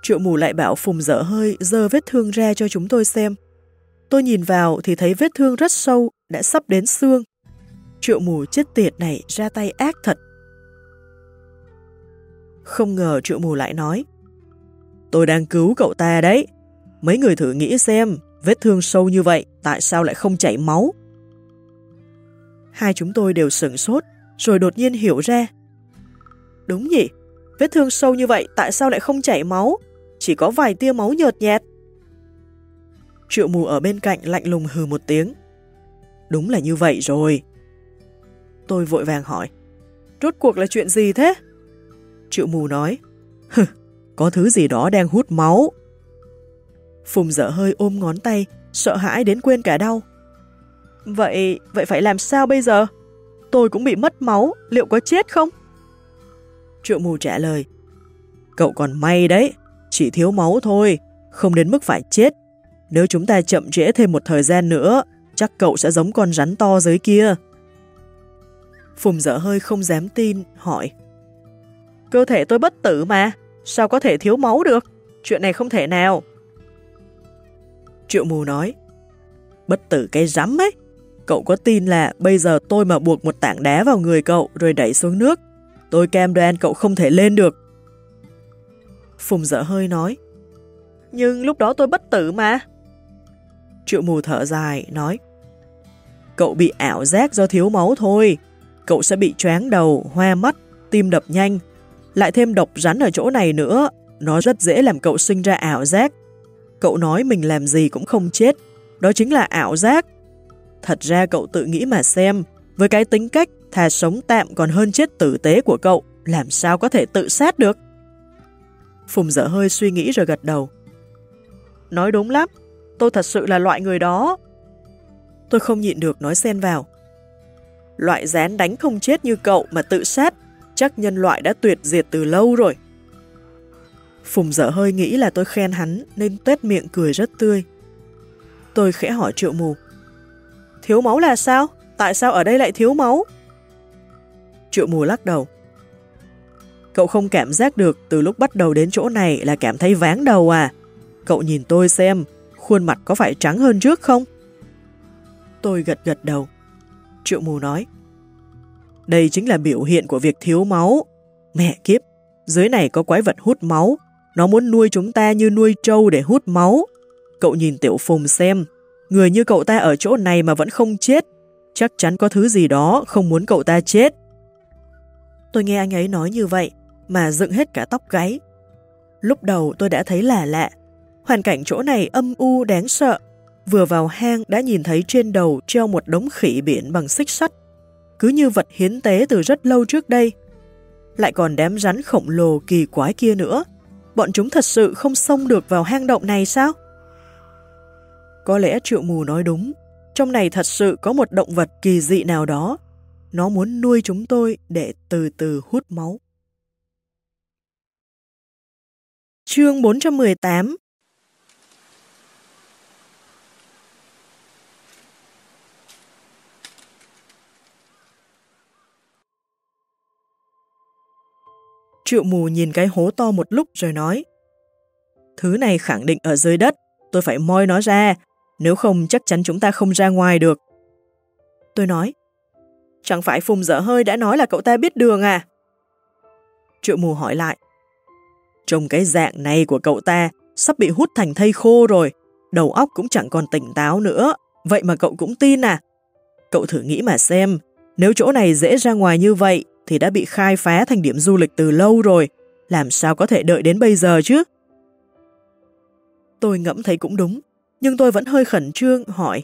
Triệu mù lại bảo Phùng dở hơi dơ vết thương ra cho chúng tôi xem. Tôi nhìn vào thì thấy vết thương rất sâu, đã sắp đến xương. Triệu mù chết tiệt này ra tay ác thật. Không ngờ triệu mù lại nói Tôi đang cứu cậu ta đấy. Mấy người thử nghĩ xem, vết thương sâu như vậy, tại sao lại không chảy máu? Hai chúng tôi đều sửng sốt, rồi đột nhiên hiểu ra. Đúng nhỉ, vết thương sâu như vậy tại sao lại không chảy máu? Chỉ có vài tia máu nhợt nhạt. Triệu mù ở bên cạnh lạnh lùng hừ một tiếng. Đúng là như vậy rồi. Tôi vội vàng hỏi. Rốt cuộc là chuyện gì thế? Triệu mù nói. Hừ, có thứ gì đó đang hút máu. Phùng dở hơi ôm ngón tay, sợ hãi đến quên cả đau. Vậy, vậy phải làm sao bây giờ? Tôi cũng bị mất máu, liệu có chết không? Triệu mù trả lời. Cậu còn may đấy, chỉ thiếu máu thôi, không đến mức phải chết. Nếu chúng ta chậm trễ thêm một thời gian nữa, chắc cậu sẽ giống con rắn to dưới kia. Phùng dở hơi không dám tin, hỏi. Cơ thể tôi bất tử mà, Sao có thể thiếu máu được? Chuyện này không thể nào. Triệu mù nói, bất tử cái rắm ấy. Cậu có tin là bây giờ tôi mà buộc một tảng đá vào người cậu rồi đẩy xuống nước, tôi cam đoan cậu không thể lên được. Phùng dở hơi nói, nhưng lúc đó tôi bất tử mà. Triệu mù thở dài, nói, cậu bị ảo giác do thiếu máu thôi, cậu sẽ bị choáng đầu, hoa mắt, tim đập nhanh, lại thêm độc rắn ở chỗ này nữa, nó rất dễ làm cậu sinh ra ảo giác. Cậu nói mình làm gì cũng không chết, đó chính là ảo giác. Thật ra cậu tự nghĩ mà xem, với cái tính cách thà sống tạm còn hơn chết tử tế của cậu, làm sao có thể tự sát được? Phùng dở hơi suy nghĩ rồi gật đầu. Nói đúng lắm, tôi thật sự là loại người đó. Tôi không nhịn được nói xen vào. Loại rán đánh không chết như cậu mà tự sát, chắc nhân loại đã tuyệt diệt từ lâu rồi. Phùng dở hơi nghĩ là tôi khen hắn nên tuét miệng cười rất tươi. Tôi khẽ hỏi triệu mù. Thiếu máu là sao? Tại sao ở đây lại thiếu máu? Triệu mù lắc đầu. Cậu không cảm giác được từ lúc bắt đầu đến chỗ này là cảm thấy váng đầu à? Cậu nhìn tôi xem, khuôn mặt có phải trắng hơn trước không? Tôi gật gật đầu. Triệu mù nói. Đây chính là biểu hiện của việc thiếu máu. Mẹ kiếp, dưới này có quái vật hút máu. Nó muốn nuôi chúng ta như nuôi trâu để hút máu. Cậu nhìn tiểu phùng xem, người như cậu ta ở chỗ này mà vẫn không chết. Chắc chắn có thứ gì đó không muốn cậu ta chết. Tôi nghe anh ấy nói như vậy, mà dựng hết cả tóc gáy. Lúc đầu tôi đã thấy lạ lạ. Hoàn cảnh chỗ này âm u, đáng sợ. Vừa vào hang đã nhìn thấy trên đầu treo một đống khỉ biển bằng xích sắt. Cứ như vật hiến tế từ rất lâu trước đây. Lại còn đám rắn khổng lồ kỳ quái kia nữa. Bọn chúng thật sự không xông được vào hang động này sao? Có lẽ triệu mù nói đúng. Trong này thật sự có một động vật kỳ dị nào đó. Nó muốn nuôi chúng tôi để từ từ hút máu. Chương 418 Triệu mù nhìn cái hố to một lúc rồi nói Thứ này khẳng định ở dưới đất, tôi phải moi nó ra, nếu không chắc chắn chúng ta không ra ngoài được. Tôi nói Chẳng phải Phùng dở hơi đã nói là cậu ta biết đường à? Triệu mù hỏi lại trong cái dạng này của cậu ta sắp bị hút thành thây khô rồi, đầu óc cũng chẳng còn tỉnh táo nữa, vậy mà cậu cũng tin à? Cậu thử nghĩ mà xem, nếu chỗ này dễ ra ngoài như vậy thì đã bị khai phá thành điểm du lịch từ lâu rồi, làm sao có thể đợi đến bây giờ chứ? Tôi ngẫm thấy cũng đúng, nhưng tôi vẫn hơi khẩn trương hỏi.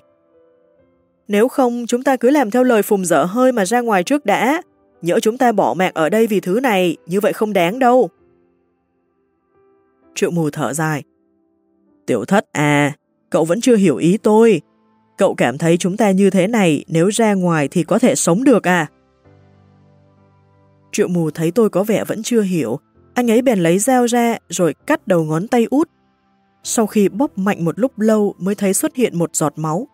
Nếu không, chúng ta cứ làm theo lời phùng dở hơi mà ra ngoài trước đã. Nhỡ chúng ta bỏ mạng ở đây vì thứ này, như vậy không đáng đâu. Triệu mù thở dài. Tiểu thất à, cậu vẫn chưa hiểu ý tôi. Cậu cảm thấy chúng ta như thế này nếu ra ngoài thì có thể sống được à? Triệu mù thấy tôi có vẻ vẫn chưa hiểu. Anh ấy bèn lấy dao ra rồi cắt đầu ngón tay út. Sau khi bóp mạnh một lúc lâu mới thấy xuất hiện một giọt máu.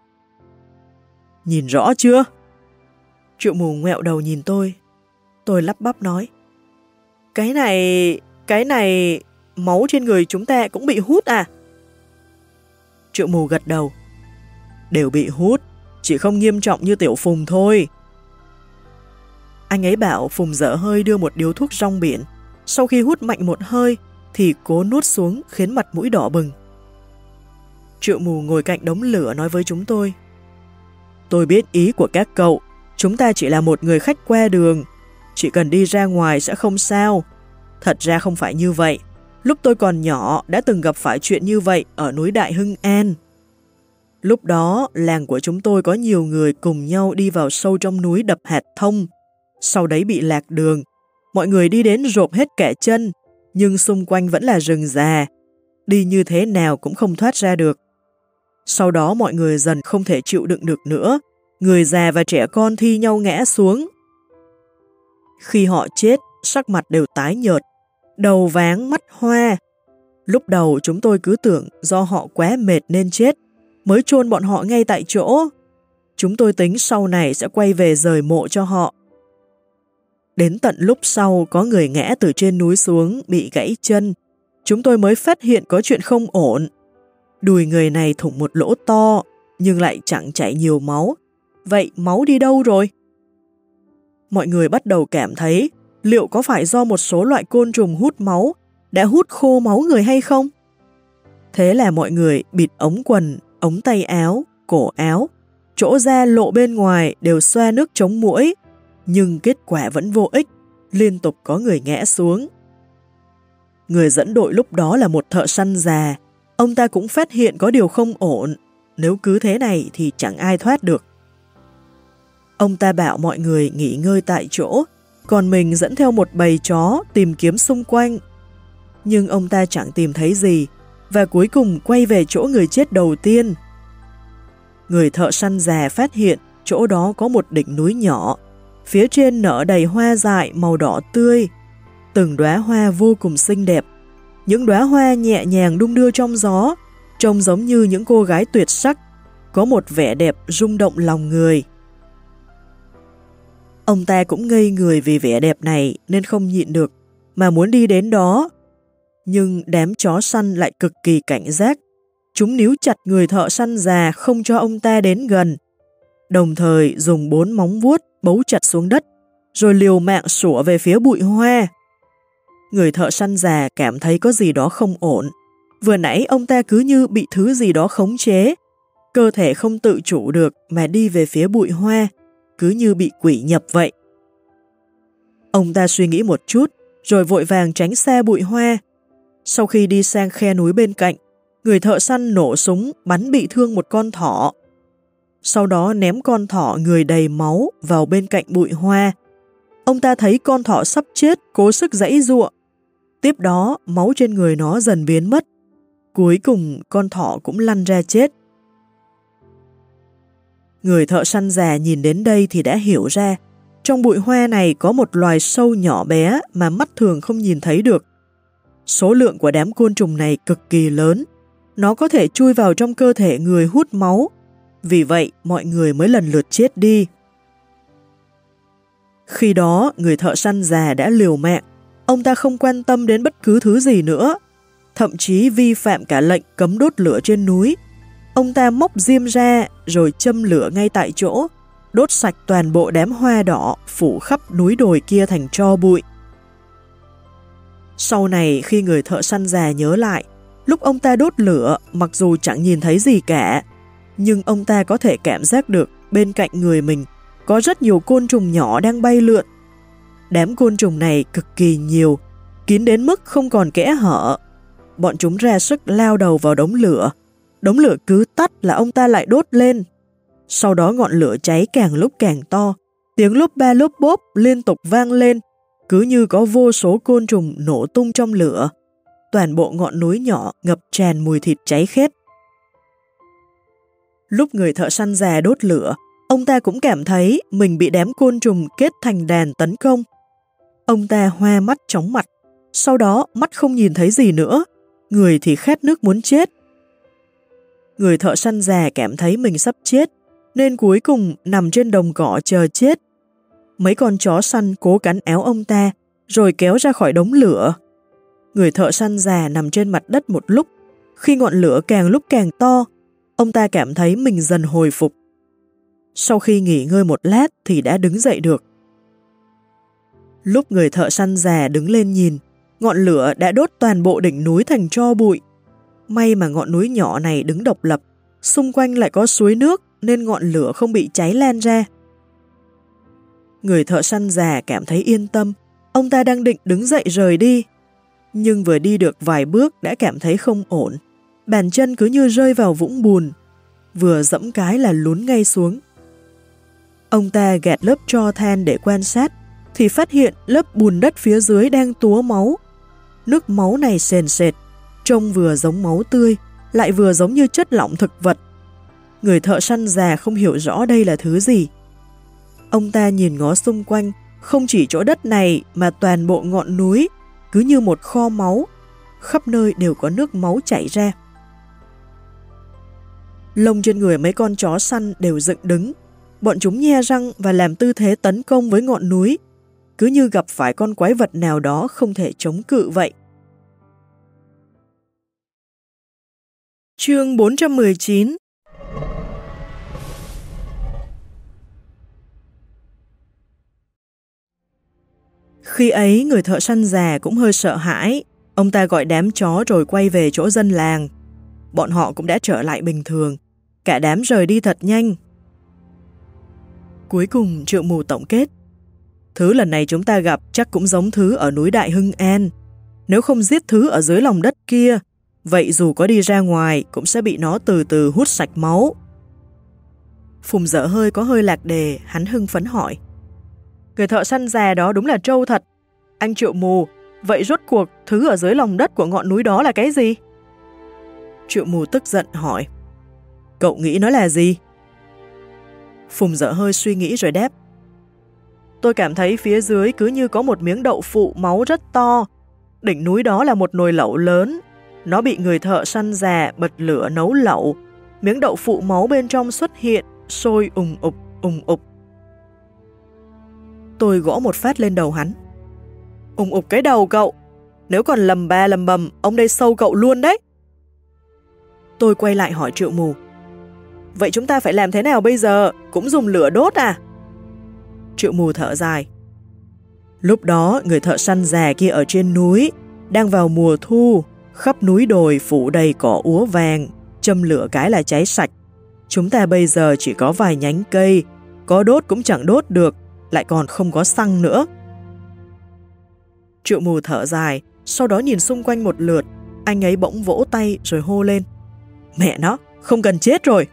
Nhìn rõ chưa? Triệu mù ngẹo đầu nhìn tôi. Tôi lắp bắp nói. Cái này... cái này máu trên người chúng ta cũng bị hút à? Triệu mù gật đầu. Đều bị hút, chỉ không nghiêm trọng như tiểu phùng thôi. Anh ấy bảo phùng dở hơi đưa một điếu thuốc rong biển. Sau khi hút mạnh một hơi, thì cố nuốt xuống khiến mặt mũi đỏ bừng. Triệu mù ngồi cạnh đống lửa nói với chúng tôi. Tôi biết ý của các cậu, chúng ta chỉ là một người khách qua đường. Chỉ cần đi ra ngoài sẽ không sao. Thật ra không phải như vậy. Lúc tôi còn nhỏ đã từng gặp phải chuyện như vậy ở núi Đại Hưng An. Lúc đó, làng của chúng tôi có nhiều người cùng nhau đi vào sâu trong núi đập hạt thông. Sau đấy bị lạc đường. Mọi người đi đến rộp hết kẻ chân, nhưng xung quanh vẫn là rừng già. Đi như thế nào cũng không thoát ra được. Sau đó mọi người dần không thể chịu đựng được nữa. Người già và trẻ con thi nhau ngã xuống. Khi họ chết, sắc mặt đều tái nhợt, đầu váng mắt hoa. Lúc đầu chúng tôi cứ tưởng do họ quá mệt nên chết, mới chôn bọn họ ngay tại chỗ. Chúng tôi tính sau này sẽ quay về rời mộ cho họ. Đến tận lúc sau có người ngã từ trên núi xuống bị gãy chân, chúng tôi mới phát hiện có chuyện không ổn. Đùi người này thủng một lỗ to, nhưng lại chẳng chảy nhiều máu. Vậy máu đi đâu rồi? Mọi người bắt đầu cảm thấy liệu có phải do một số loại côn trùng hút máu đã hút khô máu người hay không? Thế là mọi người bịt ống quần, ống tay áo, cổ áo, chỗ da lộ bên ngoài đều xoa nước chống mũi, nhưng kết quả vẫn vô ích, liên tục có người ngã xuống. Người dẫn đội lúc đó là một thợ săn già, ông ta cũng phát hiện có điều không ổn, nếu cứ thế này thì chẳng ai thoát được. Ông ta bảo mọi người nghỉ ngơi tại chỗ, còn mình dẫn theo một bầy chó tìm kiếm xung quanh. Nhưng ông ta chẳng tìm thấy gì, và cuối cùng quay về chỗ người chết đầu tiên. Người thợ săn già phát hiện chỗ đó có một đỉnh núi nhỏ, phía trên nở đầy hoa dại màu đỏ tươi, từng đóa hoa vô cùng xinh đẹp. Những đóa hoa nhẹ nhàng đung đưa trong gió, trông giống như những cô gái tuyệt sắc, có một vẻ đẹp rung động lòng người. Ông ta cũng ngây người vì vẻ đẹp này nên không nhịn được, mà muốn đi đến đó. Nhưng đám chó săn lại cực kỳ cảnh giác. Chúng níu chặt người thợ săn già không cho ông ta đến gần, đồng thời dùng bốn móng vuốt bấu chặt xuống đất, rồi liều mạng sủa về phía bụi hoa. Người thợ săn già cảm thấy có gì đó không ổn. Vừa nãy ông ta cứ như bị thứ gì đó khống chế, cơ thể không tự chủ được mà đi về phía bụi hoa, cứ như bị quỷ nhập vậy. Ông ta suy nghĩ một chút, rồi vội vàng tránh xa bụi hoa. Sau khi đi sang khe núi bên cạnh, người thợ săn nổ súng bắn bị thương một con thỏ. Sau đó ném con thỏ người đầy máu vào bên cạnh bụi hoa. Ông ta thấy con thỏ sắp chết, cố sức dãy ruộng. Tiếp đó, máu trên người nó dần biến mất. Cuối cùng, con thỏ cũng lăn ra chết. Người thợ săn già nhìn đến đây thì đã hiểu ra, trong bụi hoa này có một loài sâu nhỏ bé mà mắt thường không nhìn thấy được. Số lượng của đám côn trùng này cực kỳ lớn, nó có thể chui vào trong cơ thể người hút máu, vì vậy mọi người mới lần lượt chết đi. Khi đó, người thợ săn già đã liều mạng, ông ta không quan tâm đến bất cứ thứ gì nữa, thậm chí vi phạm cả lệnh cấm đốt lửa trên núi. Ông ta móc diêm ra rồi châm lửa ngay tại chỗ, đốt sạch toàn bộ đám hoa đỏ phủ khắp núi đồi kia thành tro bụi. Sau này khi người thợ săn già nhớ lại, lúc ông ta đốt lửa mặc dù chẳng nhìn thấy gì cả, nhưng ông ta có thể cảm giác được bên cạnh người mình có rất nhiều côn trùng nhỏ đang bay lượn. Đám côn trùng này cực kỳ nhiều, kín đến mức không còn kẽ hở. Bọn chúng ra sức lao đầu vào đống lửa. Đống lửa cứ tắt là ông ta lại đốt lên. Sau đó ngọn lửa cháy càng lúc càng to, tiếng lốp ba lốp bốp liên tục vang lên, cứ như có vô số côn trùng nổ tung trong lửa. Toàn bộ ngọn núi nhỏ ngập tràn mùi thịt cháy khét. Lúc người thợ săn già đốt lửa, ông ta cũng cảm thấy mình bị đám côn trùng kết thành đàn tấn công. Ông ta hoa mắt chóng mặt, sau đó mắt không nhìn thấy gì nữa, người thì khát nước muốn chết. Người thợ săn già cảm thấy mình sắp chết, nên cuối cùng nằm trên đồng cỏ chờ chết. Mấy con chó săn cố cắn éo ông ta, rồi kéo ra khỏi đống lửa. Người thợ săn già nằm trên mặt đất một lúc, khi ngọn lửa càng lúc càng to, ông ta cảm thấy mình dần hồi phục. Sau khi nghỉ ngơi một lát thì đã đứng dậy được. Lúc người thợ săn già đứng lên nhìn, ngọn lửa đã đốt toàn bộ đỉnh núi thành tro bụi. May mà ngọn núi nhỏ này đứng độc lập, xung quanh lại có suối nước nên ngọn lửa không bị cháy lan ra. Người thợ săn già cảm thấy yên tâm, ông ta đang định đứng dậy rời đi. Nhưng vừa đi được vài bước đã cảm thấy không ổn bàn chân cứ như rơi vào vũng bùn, vừa dẫm cái là lún ngay xuống. Ông ta gạt lớp cho than để quan sát, thì phát hiện lớp bùn đất phía dưới đang túa máu. Nước máu này sền sệt, trông vừa giống máu tươi, lại vừa giống như chất lỏng thực vật. Người thợ săn già không hiểu rõ đây là thứ gì. Ông ta nhìn ngó xung quanh, không chỉ chỗ đất này mà toàn bộ ngọn núi, cứ như một kho máu, khắp nơi đều có nước máu chảy ra. Lông trên người mấy con chó săn đều dựng đứng. Bọn chúng nhe răng và làm tư thế tấn công với ngọn núi, cứ như gặp phải con quái vật nào đó không thể chống cự vậy. Chương 419 Khi ấy người thợ săn già cũng hơi sợ hãi, ông ta gọi đám chó rồi quay về chỗ dân làng. Bọn họ cũng đã trở lại bình thường, cả đám rời đi thật nhanh. Cuối cùng triệu mù tổng kết. Thứ lần này chúng ta gặp chắc cũng giống thứ ở núi Đại Hưng An. Nếu không giết thứ ở dưới lòng đất kia, vậy dù có đi ra ngoài cũng sẽ bị nó từ từ hút sạch máu. Phùng dở hơi có hơi lạc đề, hắn hưng phấn hỏi. Người thợ săn già đó đúng là trâu thật. Anh triệu mù, vậy rốt cuộc thứ ở dưới lòng đất của ngọn núi đó là cái gì? Triệu mù tức giận hỏi. Cậu nghĩ nó là gì? Phùng dở hơi suy nghĩ rồi đáp. Tôi cảm thấy phía dưới cứ như có một miếng đậu phụ máu rất to. Đỉnh núi đó là một nồi lẩu lớn. Nó bị người thợ săn già bật lửa nấu lẩu. Miếng đậu phụ máu bên trong xuất hiện, sôi ùng ục, ùng ục. Tôi gõ một phát lên đầu hắn. Ùng ục cái đầu cậu. Nếu còn lầm ba lầm bầm, ông đây sâu cậu luôn đấy. Tôi quay lại hỏi triệu mù. Vậy chúng ta phải làm thế nào bây giờ? Cũng dùng lửa đốt à? Triệu mù thở dài. Lúc đó, người thợ săn già kia ở trên núi, đang vào mùa thu, khắp núi đồi phủ đầy cỏ úa vàng, châm lửa cái là cháy sạch. Chúng ta bây giờ chỉ có vài nhánh cây, có đốt cũng chẳng đốt được, lại còn không có xăng nữa. Triệu mù thở dài, sau đó nhìn xung quanh một lượt, anh ấy bỗng vỗ tay rồi hô lên. Mẹ nó, không cần chết rồi.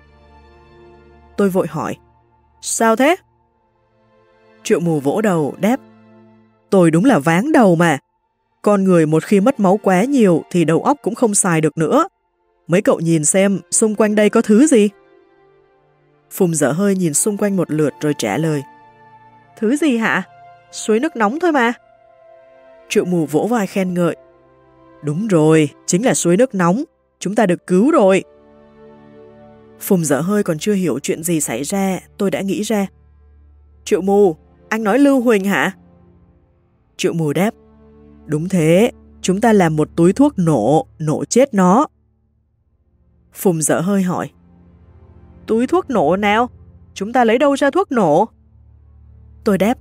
Tôi vội hỏi, sao thế? Triệu mù vỗ đầu, đáp. Tôi đúng là váng đầu mà. Con người một khi mất máu quá nhiều thì đầu óc cũng không xài được nữa. Mấy cậu nhìn xem xung quanh đây có thứ gì? Phùng dở hơi nhìn xung quanh một lượt rồi trả lời. Thứ gì hả? Suối nước nóng thôi mà. Triệu mù vỗ vai khen ngợi. Đúng rồi, chính là suối nước nóng. Chúng ta được cứu rồi. Phùng dở hơi còn chưa hiểu chuyện gì xảy ra, tôi đã nghĩ ra. Triệu mù, anh nói Lưu Huỳnh hả? Triệu mù đáp. Đúng thế, chúng ta làm một túi thuốc nổ, nổ chết nó. Phùng dở hơi hỏi. Túi thuốc nổ nào? Chúng ta lấy đâu ra thuốc nổ? Tôi đáp.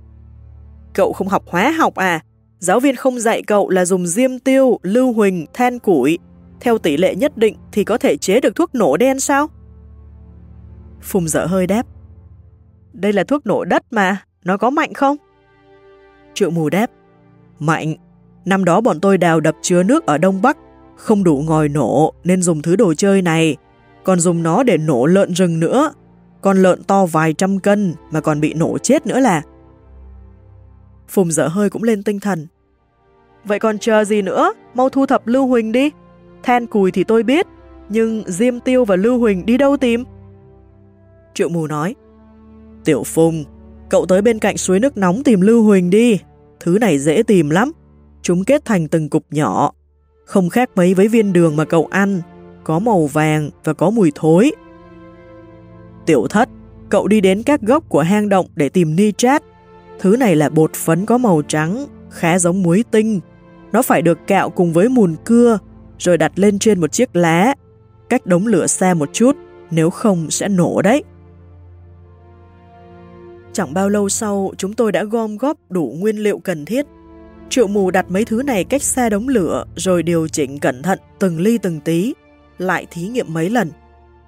Cậu không học hóa học à? Giáo viên không dạy cậu là dùng diêm tiêu, lưu huỳnh, than củi. Theo tỷ lệ nhất định thì có thể chế được thuốc nổ đen sao? Phùng dở hơi đáp. Đây là thuốc nổ đất mà, nó có mạnh không? Triệu mù đáp. Mạnh. Năm đó bọn tôi đào đập chứa nước ở Đông Bắc, không đủ ngòi nổ nên dùng thứ đồ chơi này, còn dùng nó để nổ lợn rừng nữa. Con lợn to vài trăm cân mà còn bị nổ chết nữa là. Phùng dở hơi cũng lên tinh thần. Vậy còn chờ gì nữa, mau thu thập Lưu Huỳnh đi. Than cùi thì tôi biết, nhưng Diêm Tiêu và Lưu Huỳnh đi đâu tìm? Triệu mù nói. Tiểu Phùng, cậu tới bên cạnh suối nước nóng tìm Lưu Huỳnh đi. Thứ này dễ tìm lắm. Chúng kết thành từng cục nhỏ. Không khác mấy với viên đường mà cậu ăn. Có màu vàng và có mùi thối. Tiểu thất, cậu đi đến các gốc của hang động để tìm nitrat. Thứ này là bột phấn có màu trắng, khá giống muối tinh. Nó phải được cạo cùng với mùn cưa, rồi đặt lên trên một chiếc lá, cách đống lửa xa một chút, nếu không sẽ nổ đấy. Chẳng bao lâu sau, chúng tôi đã gom góp đủ nguyên liệu cần thiết. Triệu mù đặt mấy thứ này cách xa đống lửa, rồi điều chỉnh cẩn thận từng ly từng tí, lại thí nghiệm mấy lần.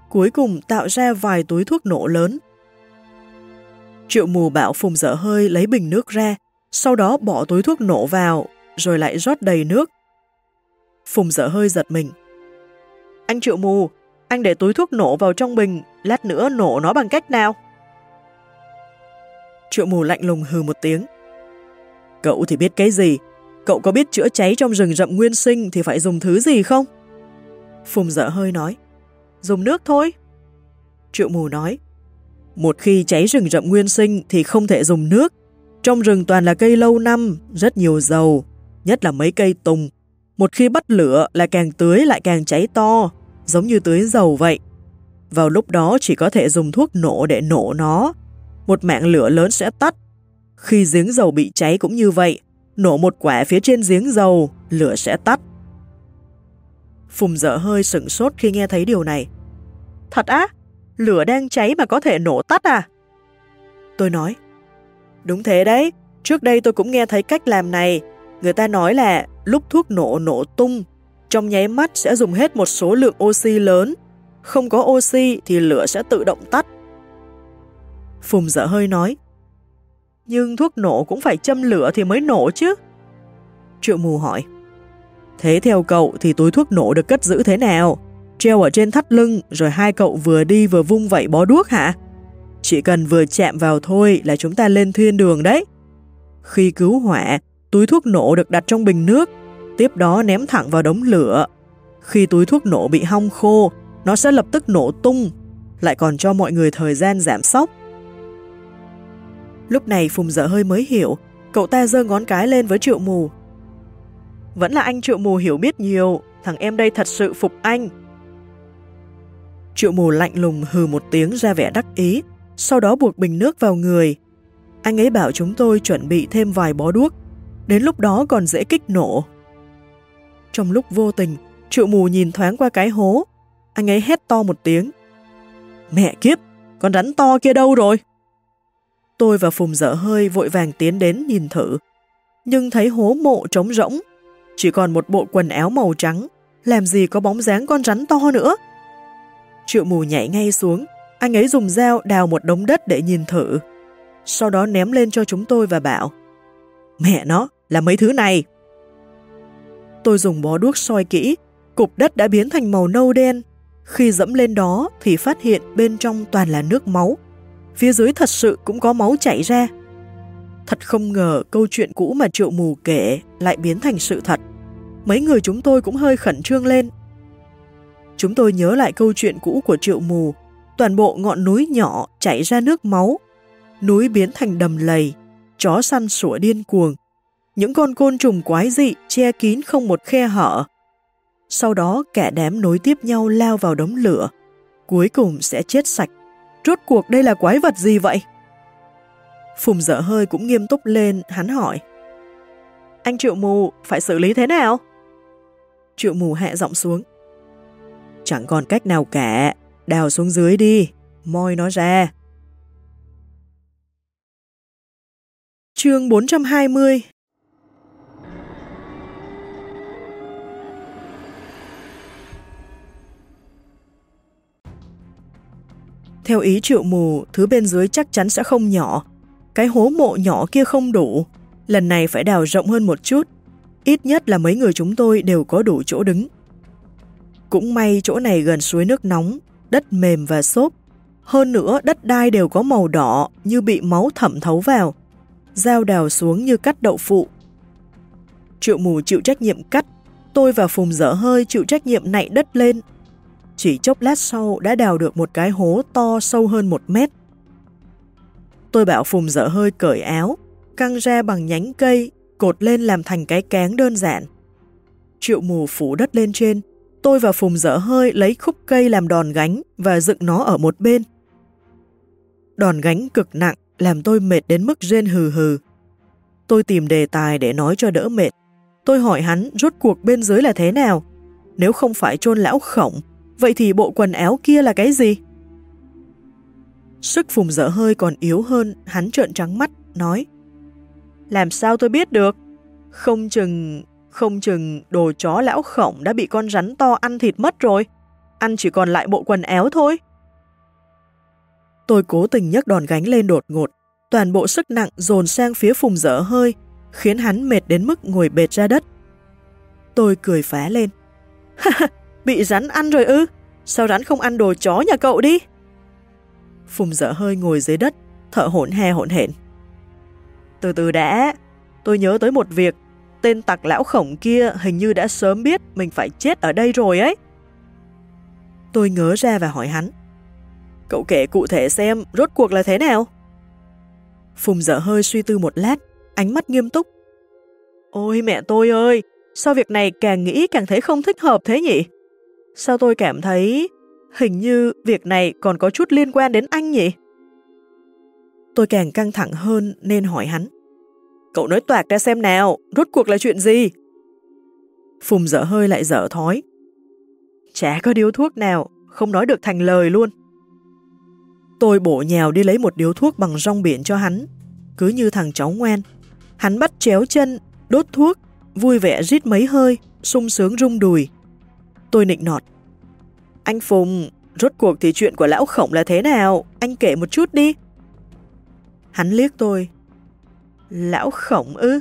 Cuối cùng tạo ra vài túi thuốc nổ lớn. Triệu mù bảo Phùng dở hơi lấy bình nước ra, sau đó bỏ túi thuốc nổ vào, rồi lại rót đầy nước. Phùng dở hơi giật mình. Anh Triệu mù, anh để túi thuốc nổ vào trong bình, lát nữa nổ nó bằng cách nào? Triệu mù lạnh lùng hừ một tiếng. Cậu thì biết cái gì? Cậu có biết chữa cháy trong rừng rậm nguyên sinh thì phải dùng thứ gì không? Phùng dở hơi nói. Dùng nước thôi. Triệu mù nói. Một khi cháy rừng rậm nguyên sinh thì không thể dùng nước. Trong rừng toàn là cây lâu năm, rất nhiều dầu, nhất là mấy cây tùng. Một khi bắt lửa là càng tưới lại càng cháy to, giống như tưới dầu vậy. Vào lúc đó chỉ có thể dùng thuốc nổ để nổ nó, một mạng lửa lớn sẽ tắt. Khi giếng dầu bị cháy cũng như vậy, nổ một quả phía trên giếng dầu, lửa sẽ tắt. Phùng dở hơi sửng sốt khi nghe thấy điều này. Thật á? Lửa đang cháy mà có thể nổ tắt à? Tôi nói. Đúng thế đấy, trước đây tôi cũng nghe thấy cách làm này. Người ta nói là lúc thuốc nổ nổ tung, trong nháy mắt sẽ dùng hết một số lượng oxy lớn. Không có oxy thì lửa sẽ tự động tắt. Phùng dở hơi nói. Nhưng thuốc nổ cũng phải châm lửa thì mới nổ chứ. Triệu mù hỏi. Thế theo cậu thì túi thuốc nổ được cất giữ thế nào? Treo ở trên thắt lưng rồi hai cậu vừa đi vừa vung vẩy bó đuốc hả? Chỉ cần vừa chạm vào thôi là chúng ta lên thiên đường đấy. Khi cứu hỏa, túi thuốc nổ được đặt trong bình nước, tiếp đó ném thẳng vào đống lửa. Khi túi thuốc nổ bị hong khô, nó sẽ lập tức nổ tung, lại còn cho mọi người thời gian giảm sốc. Lúc này Phùng dở hơi mới hiểu, cậu ta giơ ngón cái lên với triệu mù. Vẫn là anh triệu mù hiểu biết nhiều, thằng em đây thật sự phục anh. Triệu mù lạnh lùng hừ một tiếng ra vẻ đắc ý, sau đó buộc bình nước vào người. Anh ấy bảo chúng tôi chuẩn bị thêm vài bó đuốc, đến lúc đó còn dễ kích nổ. Trong lúc vô tình, triệu mù nhìn thoáng qua cái hố, anh ấy hét to một tiếng. Mẹ kiếp, con rắn to kia đâu rồi? Tôi và Phùng dở hơi vội vàng tiến đến nhìn thử, nhưng thấy hố mộ trống rỗng, chỉ còn một bộ quần áo màu trắng, làm gì có bóng dáng con rắn to nữa. Triệu mù nhảy ngay xuống, anh ấy dùng dao đào một đống đất để nhìn thử. Sau đó ném lên cho chúng tôi và bảo Mẹ nó, là mấy thứ này. Tôi dùng bó đuốc soi kỹ, cục đất đã biến thành màu nâu đen. Khi dẫm lên đó thì phát hiện bên trong toàn là nước máu. Phía dưới thật sự cũng có máu chảy ra. Thật không ngờ câu chuyện cũ mà triệu mù kể lại biến thành sự thật. Mấy người chúng tôi cũng hơi khẩn trương lên. Chúng tôi nhớ lại câu chuyện cũ của triệu mù, toàn bộ ngọn núi nhỏ chảy ra nước máu, núi biến thành đầm lầy, chó săn sủa điên cuồng, những con côn trùng quái dị che kín không một khe hở. Sau đó cả đám nối tiếp nhau lao vào đống lửa, cuối cùng sẽ chết sạch. Rốt cuộc đây là quái vật gì vậy? Phùng dở hơi cũng nghiêm túc lên, hắn hỏi. Anh Triệu Mù, phải xử lý thế nào? Triệu Mù hạ giọng xuống. Chẳng còn cách nào cả, đào xuống dưới đi, moi nó ra. Chương 420 Theo ý triệu mù, thứ bên dưới chắc chắn sẽ không nhỏ. Cái hố mộ nhỏ kia không đủ. Lần này phải đào rộng hơn một chút. Ít nhất là mấy người chúng tôi đều có đủ chỗ đứng. Cũng may chỗ này gần suối nước nóng, đất mềm và xốp. Hơn nữa đất đai đều có màu đỏ như bị máu thẩm thấu vào. Dao đào xuống như cắt đậu phụ. Triệu mù chịu trách nhiệm cắt, tôi và Phùng dở hơi chịu trách nhiệm nạy đất lên chỉ chốc lát sau đã đào được một cái hố to sâu hơn một mét. Tôi bảo Phùng dở hơi cởi áo, căng ra bằng nhánh cây, cột lên làm thành cái cáng đơn giản. Triệu mù phủ đất lên trên, tôi và Phùng dở hơi lấy khúc cây làm đòn gánh và dựng nó ở một bên. Đòn gánh cực nặng làm tôi mệt đến mức rên hừ hừ. Tôi tìm đề tài để nói cho đỡ mệt. Tôi hỏi hắn rốt cuộc bên dưới là thế nào? Nếu không phải chôn lão khổng, Vậy thì bộ quần áo kia là cái gì? Sức phùng dở hơi còn yếu hơn, hắn trợn trắng mắt, nói Làm sao tôi biết được? Không chừng, không chừng đồ chó lão khổng đã bị con rắn to ăn thịt mất rồi. Ăn chỉ còn lại bộ quần áo thôi. Tôi cố tình nhấc đòn gánh lên đột ngột, toàn bộ sức nặng dồn sang phía phùng dở hơi, khiến hắn mệt đến mức ngồi bệt ra đất. Tôi cười phá lên. Bị rắn ăn rồi ư? Sao rắn không ăn đồ chó nhà cậu đi? Phùng dở hơi ngồi dưới đất, thở hổn he hổn hển. Từ từ đã, tôi nhớ tới một việc, tên tặc lão khổng kia hình như đã sớm biết mình phải chết ở đây rồi ấy. Tôi ngớ ra và hỏi hắn. Cậu kể cụ thể xem rốt cuộc là thế nào? Phùng dở hơi suy tư một lát, ánh mắt nghiêm túc. Ôi mẹ tôi ơi, sao việc này càng nghĩ càng thấy không thích hợp thế nhỉ? Sao tôi cảm thấy hình như việc này còn có chút liên quan đến anh nhỉ? Tôi càng căng thẳng hơn nên hỏi hắn. Cậu nói toạc ra xem nào, rốt cuộc là chuyện gì? Phùng dở hơi lại dở thói. Chả có điếu thuốc nào, không nói được thành lời luôn. Tôi bổ nhào đi lấy một điếu thuốc bằng rong biển cho hắn, cứ như thằng cháu ngoan. Hắn bắt chéo chân, đốt thuốc, vui vẻ rít mấy hơi, sung sướng rung đùi. Tôi nịnh nọt. Anh Phùng, rốt cuộc thì chuyện của lão khổng là thế nào? Anh kể một chút đi. Hắn liếc tôi. Lão khổng ư?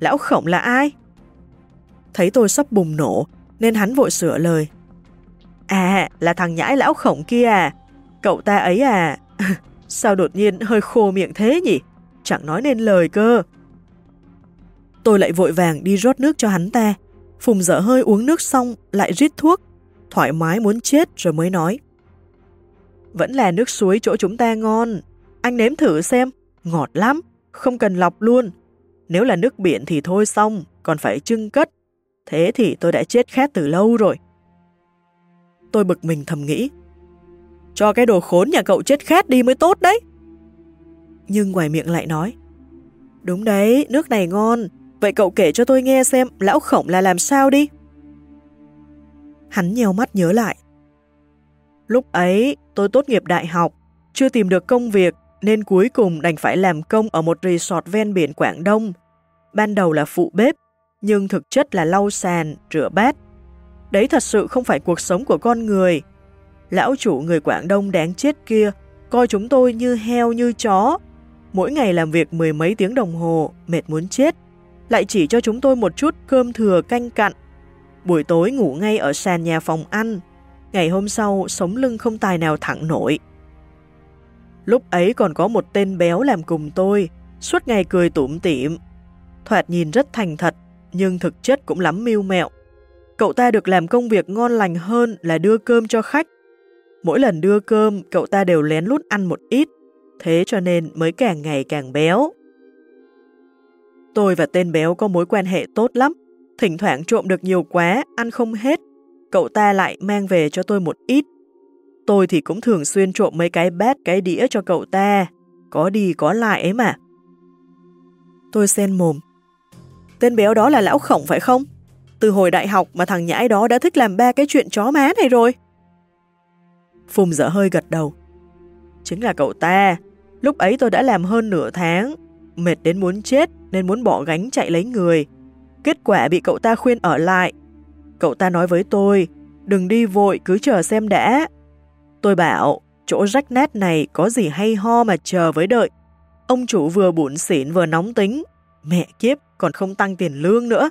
Lão khổng là ai? Thấy tôi sắp bùng nổ, nên hắn vội sửa lời. À, là thằng nhãi lão khổng kia à? Cậu ta ấy à? Sao đột nhiên hơi khô miệng thế nhỉ? Chẳng nói nên lời cơ. Tôi lại vội vàng đi rót nước cho hắn ta. Phùng dở hơi uống nước xong, lại rít thuốc, thoải mái muốn chết rồi mới nói. Vẫn là nước suối chỗ chúng ta ngon, anh nếm thử xem, ngọt lắm, không cần lọc luôn. Nếu là nước biển thì thôi xong, còn phải trưng cất. Thế thì tôi đã chết khát từ lâu rồi. Tôi bực mình thầm nghĩ. Cho cái đồ khốn nhà cậu chết khát đi mới tốt đấy. Nhưng ngoài miệng lại nói. Đúng đấy, nước này ngon. Vậy cậu kể cho tôi nghe xem lão khổng là làm sao đi. Hắn nheo mắt nhớ lại. Lúc ấy, tôi tốt nghiệp đại học, chưa tìm được công việc nên cuối cùng đành phải làm công ở một resort ven biển Quảng Đông. Ban đầu là phụ bếp, nhưng thực chất là lau sàn, rửa bát. Đấy thật sự không phải cuộc sống của con người. Lão chủ người Quảng Đông đáng chết kia, coi chúng tôi như heo như chó. Mỗi ngày làm việc mười mấy tiếng đồng hồ, mệt muốn chết. Lại chỉ cho chúng tôi một chút cơm thừa canh cặn. Buổi tối ngủ ngay ở sàn nhà phòng ăn. Ngày hôm sau, sống lưng không tài nào thẳng nổi. Lúc ấy còn có một tên béo làm cùng tôi, suốt ngày cười tủm tỉm. Thoạt nhìn rất thành thật, nhưng thực chất cũng lắm mưu mẹo. Cậu ta được làm công việc ngon lành hơn là đưa cơm cho khách. Mỗi lần đưa cơm, cậu ta đều lén lút ăn một ít, thế cho nên mới càng ngày càng béo. Tôi và tên béo có mối quan hệ tốt lắm, thỉnh thoảng trộm được nhiều quá, ăn không hết. Cậu ta lại mang về cho tôi một ít, Tôi thì cũng thường xuyên trộm mấy cái bát cái đĩa cho cậu ta. Có đi có lại ấy mà. Tôi sen mồm. Tên béo đó là lão khổng phải không? Từ hồi đại học mà thằng nhãi đó đã thích làm ba cái chuyện chó má này rồi. Phùng dở hơi gật đầu. Chính là cậu ta. Lúc ấy tôi đã làm hơn nửa tháng. Mệt đến muốn chết nên muốn bỏ gánh chạy lấy người. Kết quả bị cậu ta khuyên ở lại. Cậu ta nói với tôi, đừng đi vội cứ chờ xem đã, Tôi bảo, chỗ rách nát này có gì hay ho mà chờ với đợi. Ông chủ vừa bụn xỉn vừa nóng tính, mẹ kiếp còn không tăng tiền lương nữa.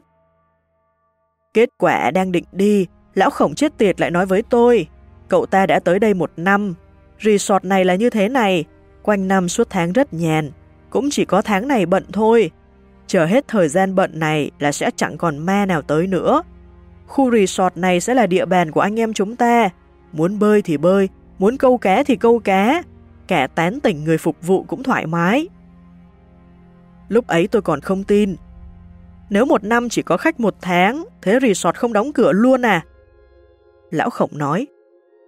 Kết quả đang định đi, lão khổng chết tiệt lại nói với tôi, cậu ta đã tới đây một năm, resort này là như thế này, quanh năm suốt tháng rất nhàn, cũng chỉ có tháng này bận thôi. Chờ hết thời gian bận này là sẽ chẳng còn ma nào tới nữa. Khu resort này sẽ là địa bàn của anh em chúng ta, muốn bơi thì bơi, Muốn câu cá thì câu cá, cả tán tỉnh người phục vụ cũng thoải mái. Lúc ấy tôi còn không tin. Nếu một năm chỉ có khách một tháng, thế resort không đóng cửa luôn à? Lão khổng nói,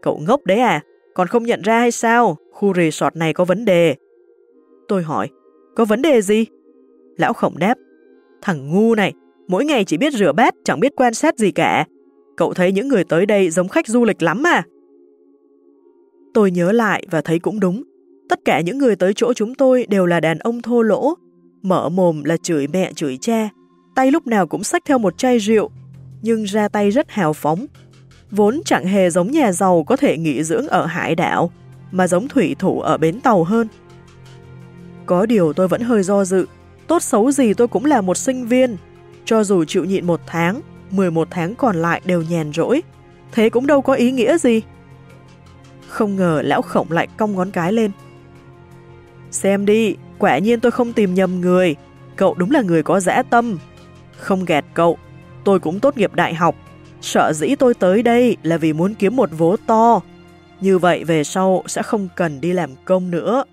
cậu ngốc đấy à, còn không nhận ra hay sao, khu resort này có vấn đề. Tôi hỏi, có vấn đề gì? Lão khổng đáp, thằng ngu này, mỗi ngày chỉ biết rửa bát, chẳng biết quan sát gì cả. Cậu thấy những người tới đây giống khách du lịch lắm mà. Tôi nhớ lại và thấy cũng đúng. Tất cả những người tới chỗ chúng tôi đều là đàn ông thô lỗ. Mở mồm là chửi mẹ chửi cha, tay lúc nào cũng xách theo một chai rượu, nhưng ra tay rất hào phóng. Vốn chẳng hề giống nhà giàu có thể nghỉ dưỡng ở hải đảo, mà giống thủy thủ ở bến tàu hơn. Có điều tôi vẫn hơi do dự, tốt xấu gì tôi cũng là một sinh viên. Cho dù chịu nhịn một tháng, 11 tháng còn lại đều nhàn rỗi, thế cũng đâu có ý nghĩa gì. Không ngờ lão khổng lại cong ngón cái lên. Xem đi, quả nhiên tôi không tìm nhầm người. Cậu đúng là người có dã tâm. Không gạt cậu, tôi cũng tốt nghiệp đại học. Sợ dĩ tôi tới đây là vì muốn kiếm một vố to. Như vậy về sau sẽ không cần đi làm công nữa.